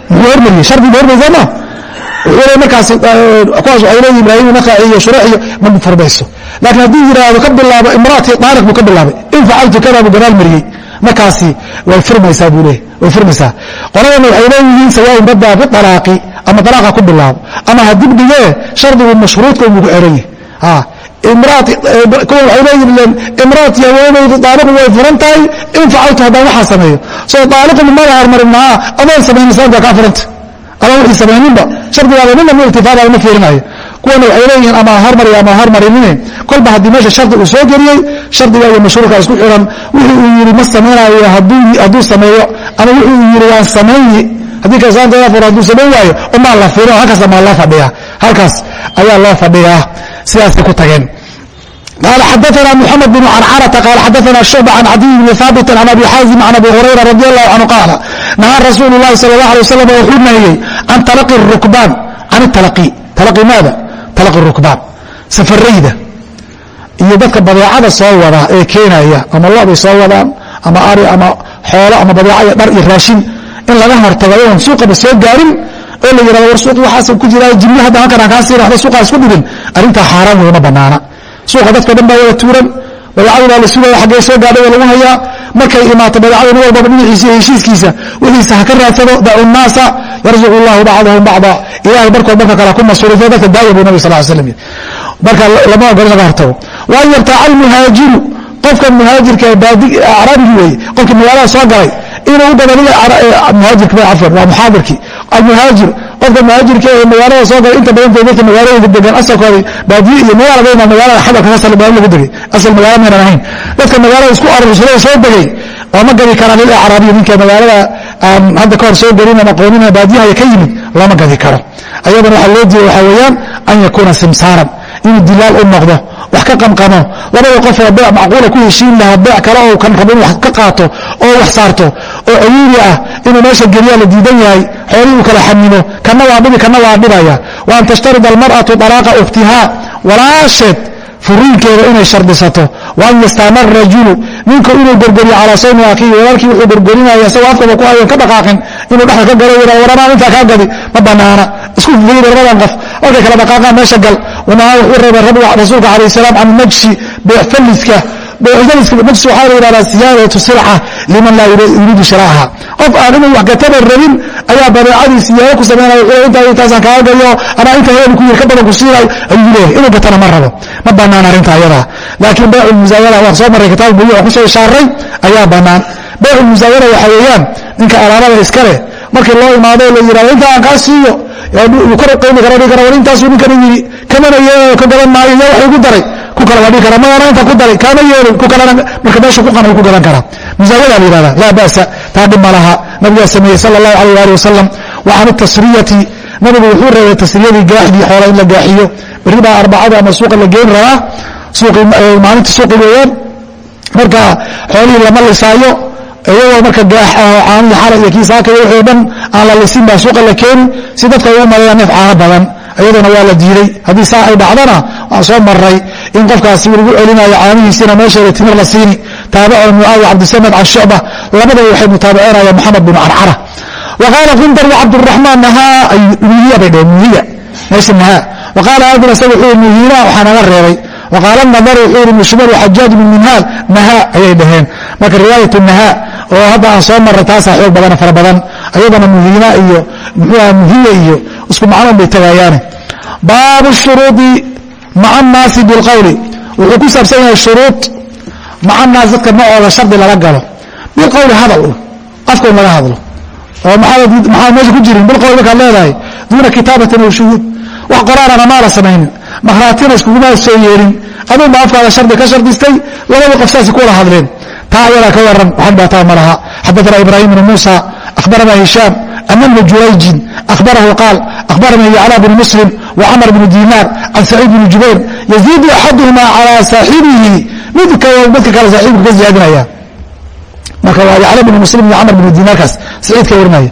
muxuu hormariyey shardiga hormari soo ma? Wuxuu le markaas kuwaas waxay leeyihiin ibraahim nakaci iyo shureex iyo ma furmayso laakiin hadduu yidhaahdo ka bilaabo imraati aaliq buu ka bilaabay in facaltu kada buu gadaal mariyey. Markaasi way furmaysaa buu leeyahy way furmaysaa qoladana waxay leeyihiin sawaain badaa bialaaqi ama alaaqa ku bilaabo ama ha dibdhigee shardigu mashruudka buu ku xeran yahay. Kuwa waxay leeyihiin imraati haweenaydu daaliqu way furan tahay in facaltu haddaan waxaa sameeyo. Soo daaliqu mala hormarin maa adoon samaynin sababka kaa furanta adoon wixii samayninba shardigaada nina mu iltifaadaada ma fiirinayo kuwana waxay leeyihiin ama hormariya ama hormarinine kolba haddii meesha shardi uu soo geliyey shardiga iyo mashruurka isku xiran wixii uu yidhi ma samaynayo hadduu sameeyo ama wuxuu yidhi waan samayni haddii kasaanteeda furo hadduu samayn waayo umaa la fiiro halkaas maa loo fadhiyaa halkaas ayaa loo fadhiyaa sidaasay ku tageen قال xdثna محمد بن cنcنة قال xdثna شعبة عن عدي بن ثابت عن أبي xاaزم عن أبي هريرة رضي الله عنه قال نهى رsuuل اللhi صلى الله عليه وسلم wuxuu nahiyey عن تلقي الركبان عن التلقي تلقي maada talaqi rukbaan safarayda iyo dadka badeecada soo wada ee keenaya ama lobay soo wadaan ama ari ama xoolo ama badeecaya dhar iyo raashin in laga hortago oon suuqaba soo gaarin oo la yidhahdo war suuq waxaasa ku jiraa jimla hadda halkan aan kaa sii raxda suuqaa isku dhigin. Arrintaa xaaraan wey banaana suuqa dadka dhan baa wada tuuran badeecadii baa la sugaya xaggee soo gaadhay waa lagu hayaa markay imaato badeecada nin walbaba dhinaciisa iyo heshiiskiisa wixiisa ha ka raadsado dacu nnaasa yarzuqu llahu bacdahum bacda. Ilahay barkood marka kale ku masuuriso dadka daaya buu nabi sal slam marka lama ogolo laga hortago waan yartaaca almuhaajiru qofka muhaajirka acraabigii weeye qofkii magaalada soo galay inuu u badaniga muhaajirka afan waa muxaadirkii almuhaajir qofka muhaajirka ee magaalada soo galay inta badan dadka magaalooyinka degan asalkooda baadiye iyo magaalaba inaa magaalada xabalka asal magaalo lagu degay. Asal magaalo maynan ahayn. Dadka magaalada isku arursaday soo degay oo ma gadi karaan lil acraabiya ninka magaalada aan hadda ka hor soo gelin aqoonina baadiyaha ka yimid lama gadi karo. Ayadana waxaa loo diiday waxaa weeyaan an yakuuna simsaaran inuu dilaal u noqdo wax ka qamqamo labada qofoo beec macquula ku heshiin lahaa beec kale oo kan rabo wax ka qaato oo wax saarto oo cayuuri ah inuu meesha geliyaa la diidan yahay xoolihii uu kala xamimo kana waa dhibi kana waa dhibaya wa an tashtarida almar'atu dalaaqa ukhtihaa walaasheed furiinkeeda inay shardisato. Wa an yastaama rajulu ninku inuu gorgoriyo calaa sawmi akiihi walaalkii wuxuu gorgorinaya isagoo afkaba ku hayan ka dhaqaaqin inuu dhexda ka galo yidhah waranaan intaa kaa gadi ma banaana isku fufayda labadan qof. Markay kala dhaqaaqaan meesha gal. Wanahaa wuxuu reebay rabbiga rasuulka calayh salaam can najsi beecfalliska beecfalliska najsi waxaa la yidhahdaa siyaadatu silca liman laa yuriidu shiraaha. Qof aan inuu wax gataba rabin ayaa badeecadii siyaado ku samaynaya wuxuu intaa intaasaan kaa gayo anaa inta heeli ku yiri ka badan ku siinayo ayuu leeyahay. Inuu gatana ma rabo. Ma bannaan arrinta ayadaa laakiin baycu musaayada waan soo marray kitaab buyu oo ku soo ishaaray ayaa bannaan. Baycu musaayada waxaa weeyaan ninka alaabada iska leh markii loo imaado la yidhahdo inta aan kaa siiyo kor qaymi kara dhigi kara war intaasuu ninkana yidhi kamana yeelin ka gadan maayo iyo wax igu daray. Ku kale waa dhigi kara mayana inta ku daray. Kaama yeelin ku kalena marka meesha ku qanay ku gadan karaa musaawada la yihahda laa ba'sa taa dhib ma laha. Nabigaa sameeyey sala allahu alayh ali wasalam wa can tasriyati. Nabigu wuxuu reebay tasriyadii gaaxdii xoola in la gaaxiyo. Berri baa arbacada ama suuqa la geen rabaa. Maalinta suuqi weeyaan. Marka xoolihii lama lisaayo iyagoo marka caanihii xala iyo kii saaka wixii o dhan aan la lisin baa suuqa la keeni si dadka ugu maleeya neef caano badan. Iyaduna waa la diiday. Haddii saa ay dhacdana waan soo maray in qofkaasi lagu celinayo caanihiisina meesheeda timir la siini. Taabaco mucaawiya cabdisamed can shucba labadaba waxay mutaabicinayaan moxamed bin carcara. Wa qaala gundar cabdiraxmaan nahaa? Muhiya bay dheheen muhiya. Meesha nahaa. Wa qaala aadin isaga wuxuu muhiina waxaa naga reebay wa qaala nadar wuxuu yihi mushmal xajaaj bin minhaal nahaa ayay dhaheen marka riwaayat nahaa oo hadda aan soo marray taasaa xoog badan fara badan ayadana muhiina iyo muxuuaha muhiya iyo isku macnoon bay tagaayaane baabu shuruudi maca annaasi bilqowli wuxuu ku saabsan yahay shuruud maca annaas dadka macooda shardi lala galo bilqowli hadal un afka un laga hadlo oo maxaa meesha ku jirin bilqowli markaad leedahay duuna kitaabatin wa shuhuud wax qoraanana maala samaynin makhraatina iskuguma soo yeelin aduu ba afkaada shardi ka shardistay labada qof saasi kuwada hadleen. Taa ayadaa ka waran waxan baataa ma laha xadaana ibraahim bn muusa akhbarana hishaam bna jurayjin akhbarahu qaal akhbarana yacla bn muslim wacamar bn dinaar can saciid bn jubayr yaziidu axaduhuma calaa saaxibihi midka midka kale saaxiibka ka ziyaadinaya. Marka waa yacla bn muslim iyo camar bn dinaarkaas saciid ka warinaya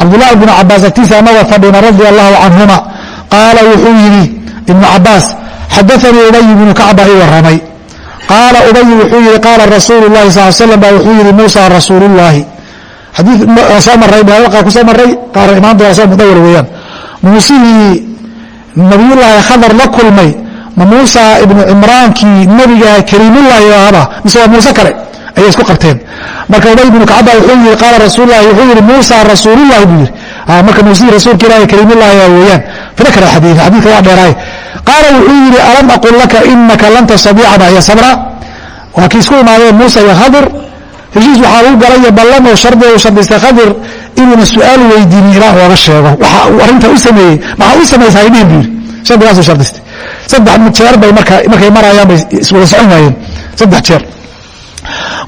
cabdullahi ibnu cabaas agtiisa anagoo fadhina radia allahu canhuma qaala wuxuu yidhi ibnu cabaas xadaanii ubay bnu kacba i waramay qaala ubay wuxuu yihi qaala rasuulu lahi sal slam baa wuxuu yihi muusa rasuulullaahi. Xadii soo maray qaar ku maray qaar imaanta waa soo mudawar weeyaan. Muusihii nabiyullaahi khadar la kulmay ma muusa ibnu cimraankii nebiga kariimullaahi ahaba mise waa muuse kale ayay isku qabteen. Marka ubay ibnu kacba wuxuu yihi qaala rasuululahi wuxuu yihi muusa rasuulullahi buu yihi marka muusihii rasuulka ilahi kariimullaahi weeyaan. Fila kale xadii xadiidka waa dheeraay. Qaala wuxuu yidhi alam aqul laka inaka lan tastadiica maciya sabra? Waa kii isku imaadeen muusa iyo khadir. Heshiis waxaa lagu galay ballan oo shardiga uu shardistay khadir inuuna su'aal weydiinin ilaah ooga sheego. Waxa uu arrintaa u sameeyey maxaa u samaysaa idhihin buu yidhi. Shardigaasuu shardistay saddex jeer bay marka markay marayaan bay iswada socon waayeen. Saddex jeer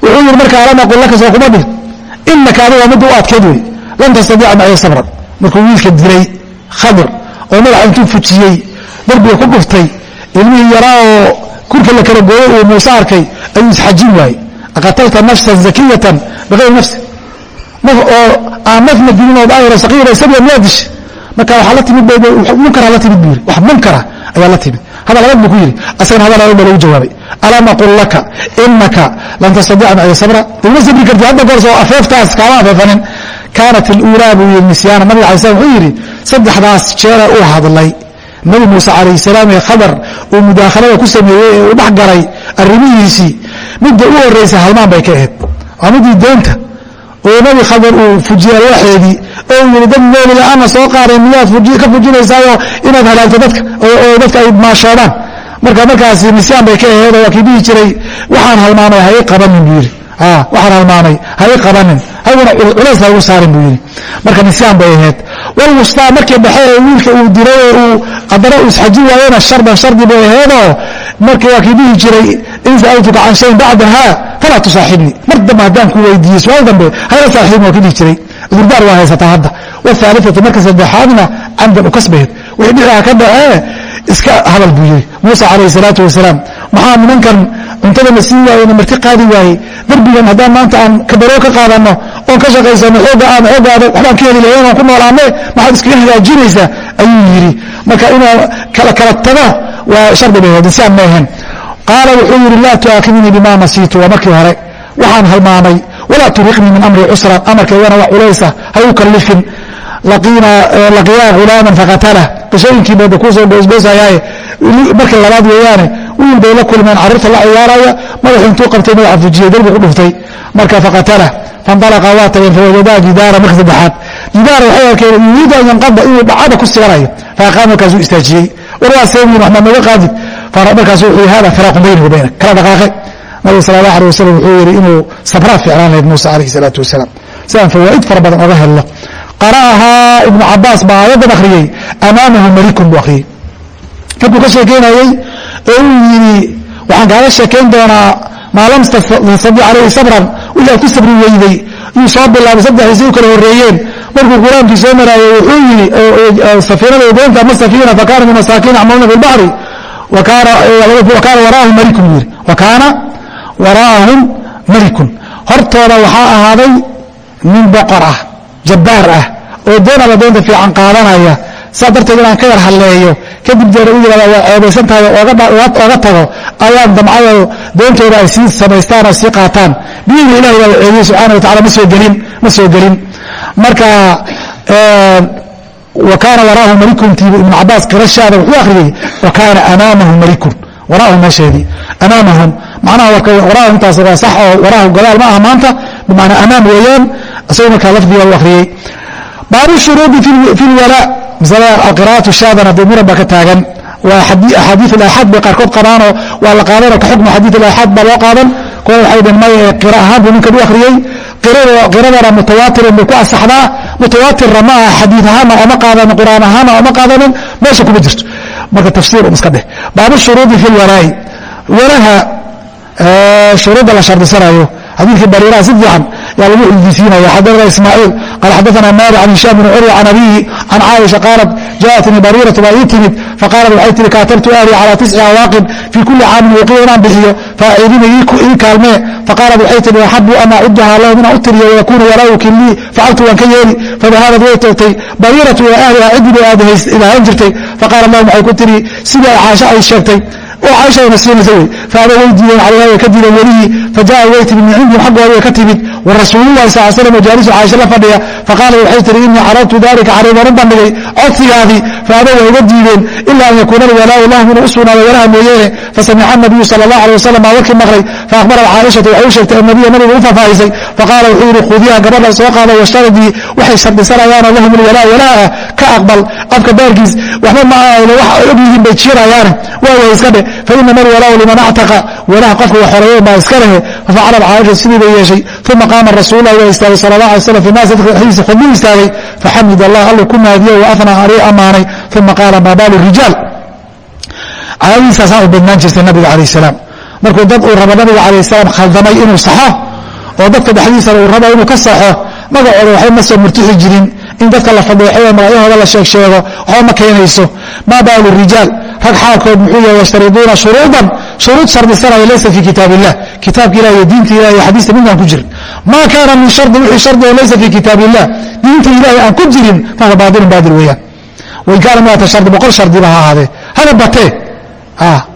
wuxuu yidhi marka alam aqul laka soo kuma dhih inaka adiga midda u adkeed wey lan tastadiica maciya sabran. Markuu wiilka dilay khadir oo madaxa intuu fujiyey darbiga ku dhuftay ilmihii yaraa oo kurka la kala gooyey uu muuse arkay ayuu isxajin waayey. Aqatalta nafsan zakiyatan biayri nafsi. Naf oo aan nafna dilin oo daahira saqiira isaga miyaa dishay marka waxaa la timid munkara la timid buu yiri wax munkara ayaa la timid hadal adag buu ku yidhi asagana hadal adag baa lagu jawaabay alam aqul laka inaka lan tastadiica maciya sabra ima sabri karti hadda goor soo afeeftaas kaama afeefanin kaanat iluulaa buu yidhi nisyaana nabiga alay slam wuxuu yidhi saddexdaas jeera uu hadlay nabi muuse calayh salaam ee khadar uu mudaakhalada ku sameeyey ee uu dhex arrimihiisii midda u horraysa halmaan bay ka ahayd waa midii deenta oo nabi khadar uu fujiyey alwaxeedii oo yidhi dad meeli la'aana soo qaaday miyaad ka fujinaysaayo inaad halaagto dadka oo dadka ay maashoodaan. Marka markaasi nisyaan bay ka aheed oo waa kii dhihi jiray waxaan halmaamay ha ii qabanin buu yidhi waxaan halmaamay ha ii qabanin hayguna culays ha igu saarin buu yidhi. Marka nisyaan bay ahayd. Walwustaa markii dhexe ee wiilka uu diray ee uu haddana uu isxajin waayena shardan shardi bay aheedoo marka waa kii dhihi jiray in sa'altuka can shayin bacdaha falaa tusaaxibnii. Mar dambe haddaan ku weydiiye su'aal dambe hayla saaxiibin waa kii dhihi jiray. Cudurdaar waa haysataa hadda. Wahaaliatu marka saddexaadna camdan u kasbaheed wixii dhinaca ka dhacee iska hadal buu yiri muusa calayh salaatu wasalaam maxaa nimankan cuntadana sii waayena marti qaadi waayey derbigan haddaan maanta aan kabaroo ka qaadanno oon ka shaqaysano xooga aan xoogaada waxbaan ka heli lahayn oon ku noolaane maxaad iskaga hagaajinaysaa? Ayuu yidhi. Marka inaa kala kala taga waa shardi bay ahayd insaan ma ahayn. Qaala wuxuu yidhi laa tu'aakhidnii bima nasiitu waa markii hore waxaan halmaamay. Walaa turiqnii min amri cusran amarkaygana wax culaysa ha u kallifin laqiyaa hulaaman fakatalah qisooyinkii bada kuusoo boosboosayaaye markii labaad weeyaane wiil bay la kulmeen carruurta la ciyaaraya madaxu intuu qabtay madaxa fujiyey darbi ku dhuftay. Marka fakatalah faindalaqa waa tageen fawajadaa jidaara marka saddexaad. Jidaara waxay arkeen yuriidu an yanqada inuu dhacada ku siganayo faaqaam markaasuu istaajiyey. War waa seewiin wax maad naga qaadid markaasu wuxuu hada firaaqun bayni wa baynak kala dhaqaaqe nabiga sal allah alay wasalam wuxuu yidhi inuu sabraa fiicnaan lahayd muuse calayhi salaatu wasalaam si aan fawaa'id fara badan oga helno qara'ahaa ibnu cabaas baa aayaddan akhriyey amaamahu malikun buu akhriyey. Markuu ka sheekeynayey oo uu yidhi waxaan kaaga sheekayn doonaa maa lam tastadi calayhi sabran wixii aad ku sabri weyday yuu soo bilaabay saddexdiisi u kala horreeyeen. Markuu qur'aankii soo maraayey wuxuu yidhi safiinada doonta ama safiina fakaana min masaakiin yacmaluuna fi lbaxri wakaana waraahum malikun yidhi. Wakaana waraahum malikun. Hortooda waxaa ahaaday nin boqor ah jabbaar ah oo doonaba doonta fiican qaadanaya saa darteed inaan ka yar halleeyo kadib yihahda waa ceebaysan tahay ooga tago. Ayaan damcado doontooda ay sii samaystaan oo sii qaataan. Biidni ilahi baa la ceebiyey subxana wa tacala ma soo gelin ma soo gelin. Marka wa kaana waraahu malikun tiibu ibnu cabaas qirashaada wuxuu akhriyey wa kaana amaamahu malikun waraahu meesheedii amaamahum. Macnaha waraahu intaas waa sax oo waraahu gadaal ma aha maanta bimacnaa amaam weeyaan isagu markaa lafdiga u akhriyey baabu shuruudi fi lwalaa alqira'atu shaadan haddii muran baa ka taagan. Waa axaadiiu aaxaad bay qaarkood qabaanoo waa la qaadanoo ka xukma xadiiu aaxaad baa loo qaadan. Kuwa waxay dheen maya ee qira ahaan buu ninkan u akhriyey. Qiradana mutawaatirin bay ku asaxdaa mutawaatirna ma aha xadiid ahaana ooma qaadanin qur'aan ahaana ooma qaadanin meesha kuma jirto. Marka tafsiir um iska dheh. Baabu shuruudi fi lwalaa'i walaha shuruudda la shardisanayo xadiidkii bariiraha si fiican yaa lagu xifdisiinaya xadana ismaaciil. Qal xadaana maali can hishaam bn curwa can abihi can caaisha qaalat jaءatnii bariiratu baa ii timid. Faqaalat waxay tihi kaatabtu ahli calaa tisci awaaqin fii kulli caamin waqiya inaan bixiyo. Faaciidina ii kaalmee faqaalat waxay tihi axabu an acidaha lahum inaan u tiriyo wayakuuna walaawkin lii facaltu waan ka yeeli. Fadahaabad way tagtay bariiratu ilaa ahliha ciddii bay aadhahan jirtay. Faqaala lahum waxay ku tihi sidii caasho ay sheegtay. Caashana siinaysa wey faaba way diideen calayha way ka diideen welihii fajaءa way timid min cindihim xaggooda way ka timid warasuulullahi sal l slam jaalisu caaisha la fadhiya faqaala waxay tihi inii carabtu dalika calayban u bandhigay codsigaadii faaba way uga diideen ilaa an yakuuna alwalaau lahum inuu u sugnaado walaha mooyeene. Fasamica nabiyu sala allah alay wasalam aa warkii maqlay faahbarat caaishatu waxay u sheegtay annabiya nabiga u faahfaahisay faqaala wuxuu yidhi khudiiha gabadha soo qaada washtaradii waxay shardisanayaanoo lahum alwalaa walaaha ka aqbal afka baarkiis waxba ma ahayno wax og yihiin bay jiirayaane waayahay iska dheh fainama alwalaau liman actaqa walaha qofka wax horeeyeen baa iska lehe. Fafacalat caaisha sidii bay yeeshay uma qaama rasuululah waa istaagay sala allah alay slam fi naas dadka dhexdiisa khudbuu istaagay faxamid allah allu ku naadiyo wa afnaa alay ammaanay uma qaala maa rijaal caadadiisaasaan u badnaan jirtay nabiga calayh salaam markuu dad uu rabo nabiga calayh salaam khaldamay inuu saxo oo dadka dhexdiisana uu rabo inuu ka saxo magacooda waxba ma soo murtixi jirin in dadka la fadeexo oo magacyahooda la sheeg sheego waxba ma keenayso maa rijaal rag xaalkood muxuu yahay yashtariduuna shuruudan shuruud shardisanaya laysa fii kitaab kitaabka ilah diinta ilah xadiista midaan ku jirin maa kaana min shardi wixii shardi oo laysa fii kitaab diinta ilahay aan ku jirin fahuwa baatilun baatil weeyaan. Wain kaana miata shardi boqol shardiba ha ahaadee. Hana batee.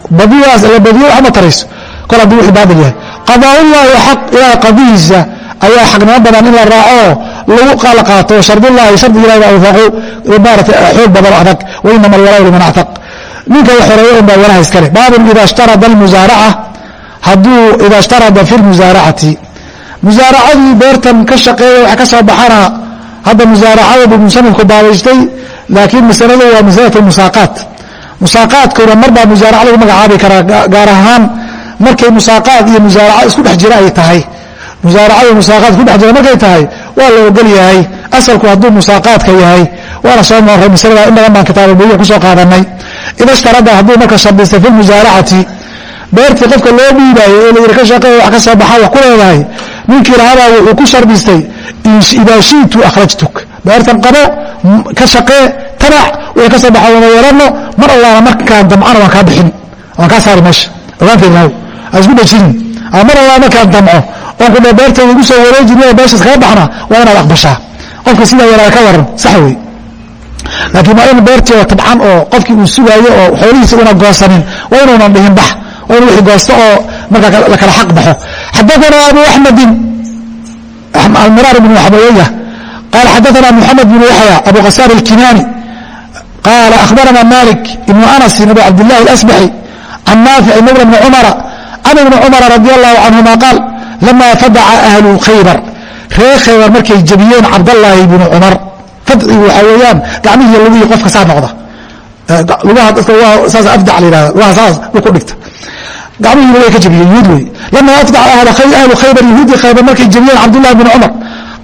Badidaas la badiyo waxma tarayso. Kol haddii wixii baatil yahay. Qadaaullahi xaq ilahay qadihiisa ayaa xaqnimo badan in la raaco. Lagu qala qaato. Shardullahi shardi ilahi baa awfaqu maarata xoog badan o adag wainama alwalaa liman actaq ninka xoreeyo un baa walaha baabun ida shtarada almusaaraca hadduu ida shtarada fi lmusaaracati musaaracadii beertan ka shaqeeya wax ka soo baxana hadda musaaracada buu musanifku baabaystay laakiin masaladu waa masalatu musaaqaat. Musaaqaadkuna marbaa musaaraca lagu magacaabi karaa gaar ahaan markay musaaqaad iyo musaaraca isku dhex jira ay tahay. Musaaracada musaaqaad isku dhex jira markay tahay waa la ogol yahay. Asalku hadduu musaaqaadka yahay waana soo maray masalada in badan baan kitaabubuya ku soo qaadanay. Ida shtarada hadduu marka shardistay fi musaaracati beertii qofka loo dhiibaayey ee layidhi ka shaqeeya wax ka soo baxa wax ku leedahay. Ninkii lahabaa wuxuu ku shardistay idaa shiitu akhrajtuk. Beertan qabo ka shaqee tanac way ka soo baxa wada yeeranno mar allaala markaan damcana waan kaa bixin waan kaa saari meesha. Ogaanteednaw aan isku dhajinin mar allaala markaan damco oon ku dhe beertayda igu soo wareejin meeshaas kaga baxna waa inaad aqbashaa. Qofka sidaa yaraada ka waran sax wey laakiin waa in beertii oo tabcan oo qofkii uu sugaayo oo xoolihiisa una goosanin waa inuunan dhihin bax w goosto oo markaa lakala xaq baxo. Xadaana abu axmedin almiraar bn xabaweya qaal xadaana muxamed bn yaxya abu khasaar alkinaani qaala ahbarana malik ibnu anasin abu cabdillahi اlasbaxi can naafici mawla bni cumara can ibni cumara radi allahu canhuma qaal lama fadaca ahlu khaybar. Reer khaybar markay jabiyeen cabdallaahi bnu cumar fadcigu waxaa weeyaan gacmihii lagihi qofka saa noqda saas afdac la yihahda lugaha saas u ku dhigta gacmihii lugaha ka jebiyey yuhuud wey lama afdaca ahlu khaybar yahuudii khaybar markay jebiyeen cabdullahi bni cumar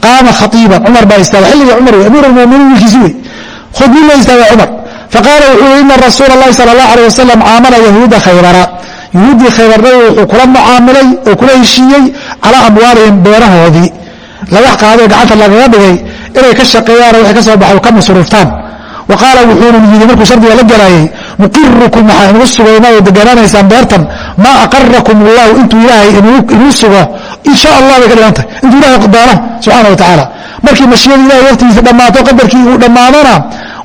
qaama khatiiban cumar baa istaaga xilligii cumar wey amiir almuminiin wiilkiisi wey khudbin la istaaga cumar faqaala wuxuu yihi ina rasuula اllahi sala اllah alيh wasalam caamala yahuuda khaybara yuhuuddii khaybarnay wuxuu kula mucaamilay oo kula heshiiyey calaa amwaalihim beerahoodii laga qaadoo gacanta lagaga dhigay inay ka shaqeeyaan waxay ka soo baxay ka masruuftaan wa qaala wuxuuna yidhi markuu shardiga la galaayey muqirukum waxaa inugu sugayna oo deganaanaysaan beertan. Maa aqarakum allahu intuu ilaahay inuu sugo in sha allah bay ka dhigan tahay. Intuu ilahay doono subxaana wa tacaala. Markii mashiyada ilahay waqtigiisa dhammaato qadarkii uu dhammaadona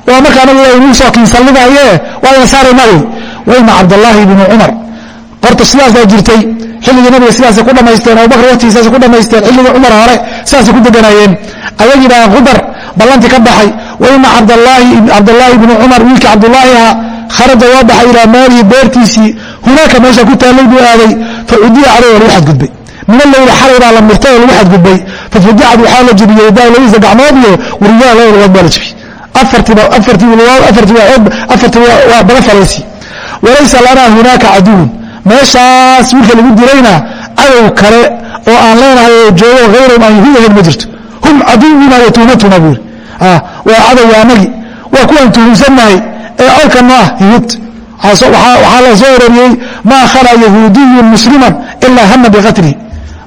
waa marka anagu ilahay inuu soo kiinsallidaye waa ina saarayna wey wayna cabdallaahi bnu cumar. Horta sidaasaa jirtay. Xilligii nabiga sidaasay ku dhamaysteen abubakr waqtigiisaasay ku dhamaysteen xilligii cumar hore sidaasay ku deganaayeen. Ayagii baa qudar ballantii ka baxay waina cabdallaahi bnu cumar wiilkii cabdulaahi ahaa kharaja waa baxay ilaa maalihi beertiisii hunaaka meesha ku taallay buu aaday facudiya caleyh waa lagu xadgudbay min alleyli xalay la mirtay oo lagu xadgudbay fafujacad waxaa la jebiyey daa labadiisa gacmood iyo wariyaha laba lugood baa la jebiyey afartii waa baga falaysi walaysa lanaa hunaaka caduwun meeshaas wiilka lagu dilayna cadow kale oo aan leenahay oo joogo hayrahum aan yahuud ahayn ma jirto hum caduwuna wa tuhmatuna buu yiri waa cadowga anagi waa kuwaan tuhumsannahay ee colka noo ah yahuud waxaa la soo ororiyey maa khalaa yahuudiyun musliman ilaa hama biqatlihi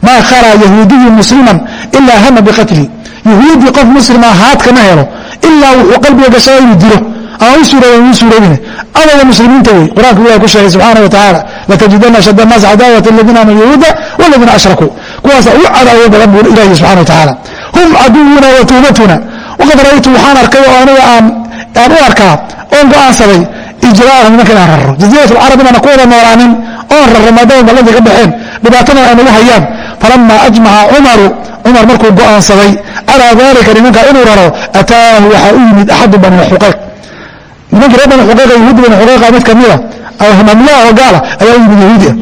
maa khalaa yahuudiyun musliman ilaa hama biqatlihi yahuudi qof muslima haadkama helo ilaa wuxuu qalbiga gashaa inuu dilo. Ama u suurooben u suuroobine adowga muslimiinta wey. Qur'aanku ilahi ku sheegay subxaana wa tacaala latajidana ashad annaas cadaawata aladiina aamanu yahuuda waladiina ashrakuu. Kuwaasa ugu cadaawo badan buu ilahi subxana wa tacaala hum caduwuna wa tuhmatuna waqad ra'aytu waxaan arkay oo aniga aan u arkaa oon go'aansaday ijraa'ahum nimanka inaan raro jaziirat alcarab inaana ku wada noolaanin? Oon raro maadaama ballantii ka baxeen? Dhibaatadan ay nagu hayaan. Falama ajmaca cumaru cumar markuu go'aansaday calaa dalika nimanka inuu raro ataahu waxaa u yimid axadu bani xuqayq. Nimankii reer bani xuqayqa yahuudi bani xuqayqa mid kamida mamlaa oo gaala ayaa u yimid yahuudi ah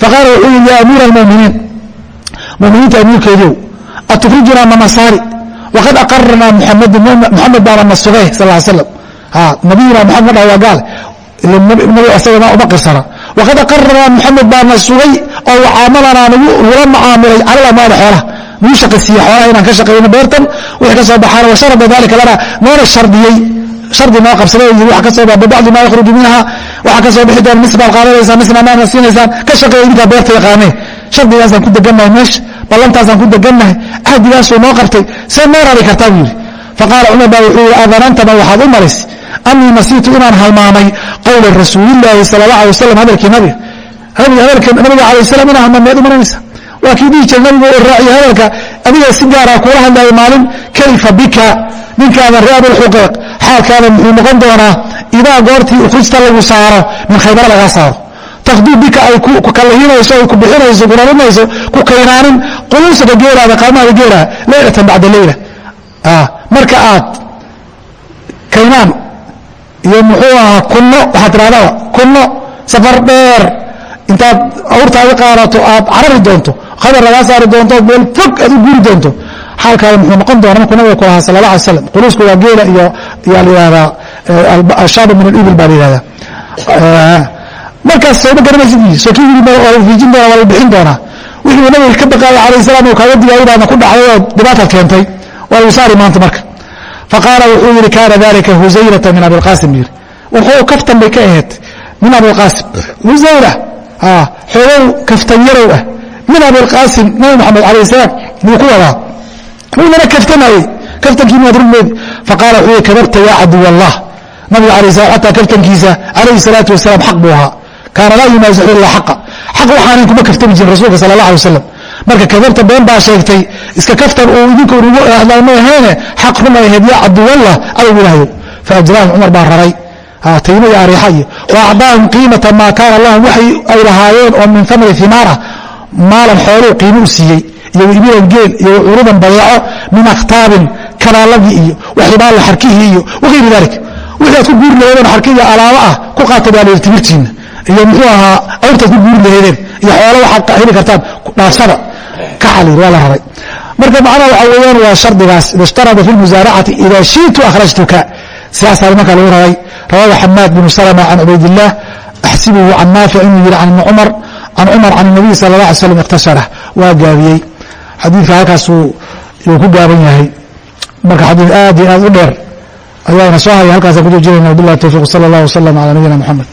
faqaala wuxuu yidhi yaa amiira almuminiin muminiinta amiirkeediiow atufrijunaa manasaari waqad aqarnaa muxamedin muxamed baana na sugay sal l slam nabiyuna maxamed ma dhaha waa gaale asagana uma qirsana waqad aqarnaa muxamed baana sugay oo wacaamalanaa nagula macaamilay cala amaali xoolaha nagu shaqaysiiye xoolaha inaan ka shaqayno beertan wixii ka soo baxaana wa sharada dalika lana noona shardiyey shardi noo qabsaday waa ka soo baa bibacdi maa yakhruju minha waxaa ka soo bixi doona nis baad qaadanaysaan nisna maadna siinaysaan ka shaqeeya idinkaa beerta yaqaanee shardigaasaan ku degannahay meesha ballantaasaan ku degannahay cahdigaasuu noo qabtay see noo rari kartaa buu yidhi. Faqaala cumar baa wuxuu yidhi adanantama waxaad u malays anii nasiitu inaan halmaamay qowla rasuulilaahi sala allah alay wasalam hadalkii nabiga. Nabiga alay salam inaa hamameed umananaysa waa kii dhihi jira nabigu oo raaciya hadalka adiga si gaara kuula hadlaya maalin kayfa bika? Ninkaada reer abilxuqeeq xaalkaada muxuu noqon doonaa? Idaa goortii ukhrijta lagu saaro min khaybara lagaa saaro. Takduu bika ay ku kallahinayso ay ku bixinayso kurarinayso ku kaynaanin quluusaka geelaada qaalmaada geelaha leylatan bacda leyla. Marka aad kaynaan iyo muxuu ahaa kunno waxaad tirahdaba kunno safar dheer intaad awrtaada qaadato aad carari doonto khabar lagaa saari doonto meel fog aad u guuri doonto xaalkaada muxuu noqon doona markuu nabiga ku lahaa sala allah alay slam quluusku waa geela iyo yaa la yihahdaa ashaabu min alibil baa la yihahdaa markaas sooma garanaysid soo ki yii waa la fiijin doona waa la bixin doonaa wixii nabiga ka baqaaya alayh salam uu kaaga digaayay baadna ku dhacday oo dhibaataad keentay waa lagu saari maanta marka. Faqaala wuxuu yihi kaana dalika husayrata min abilqaasim yiri wuxuu kaftan bay ka ahayd min abilqaasim husayra xoogow kaftan yarow ah. Min abilqaasim nabi maxamed alayh salaam buu ku wadaa. Wuunana kaftamayey kaftankii maad rugmeed faqaala wuxuu yihi kadabta yaa caduw allah. Nabiga alay slam xataa kaftankiisa calayhi salaatu wasalaam xaq buu ahaa. Kaana laa yumaasixu ila xaqa xaq waxaanan kuma kaftami jirin rasuulka sala allah alay wasalam marka kadabta been baa sheegtay iska kaftan uu idinku nugu hadlaan ma aheene xaq run ay ahayd yaa caduwallah adag ilaahayo faajraahum cumar baa raray. Taymo iyo ariixa iyo. Wa acdaahum qiimata maa kaana lahum waxay ay lahaayeen oo min famri himaara maalan xooluu qiimo u siiyey iyo ibilan geel iyo curudan badeeco min akhtaabin kanaaladii iyo waxibaalla xarkihii iyo wagayri dalik wixii aad ku guuri laheedeen xarki iyo alaabo ah ku qaata baa layidhi timirtiinna iyo muxuu ahaa awrtaad ku guuri laheedeen iyo xoolo waxaad heli kartaan dhaafsada. Ka xaliir waa la raray marka macnaha waxaa weeyaan waa shardigaas ida ishtarada fi lmusaaracati ida shiitu akhrajtuka. Sidaasaa markaa lagu raray rawaahu xamaad bnu salma can cubaydillaah axsibuhu can naafic inuu yihi can ibni cumar can cumar can nabiy sala allah alay slam ikhtasharah waa gaabiyey. Xadiidka halkaasuu yuu ku gaaban yahay. Marka xadiid aad iyo aad u dheer ayaana soo haya halkaasaan ku joojinayna wabillahi towfiq sala allah wasalam cala nabiyina moxamed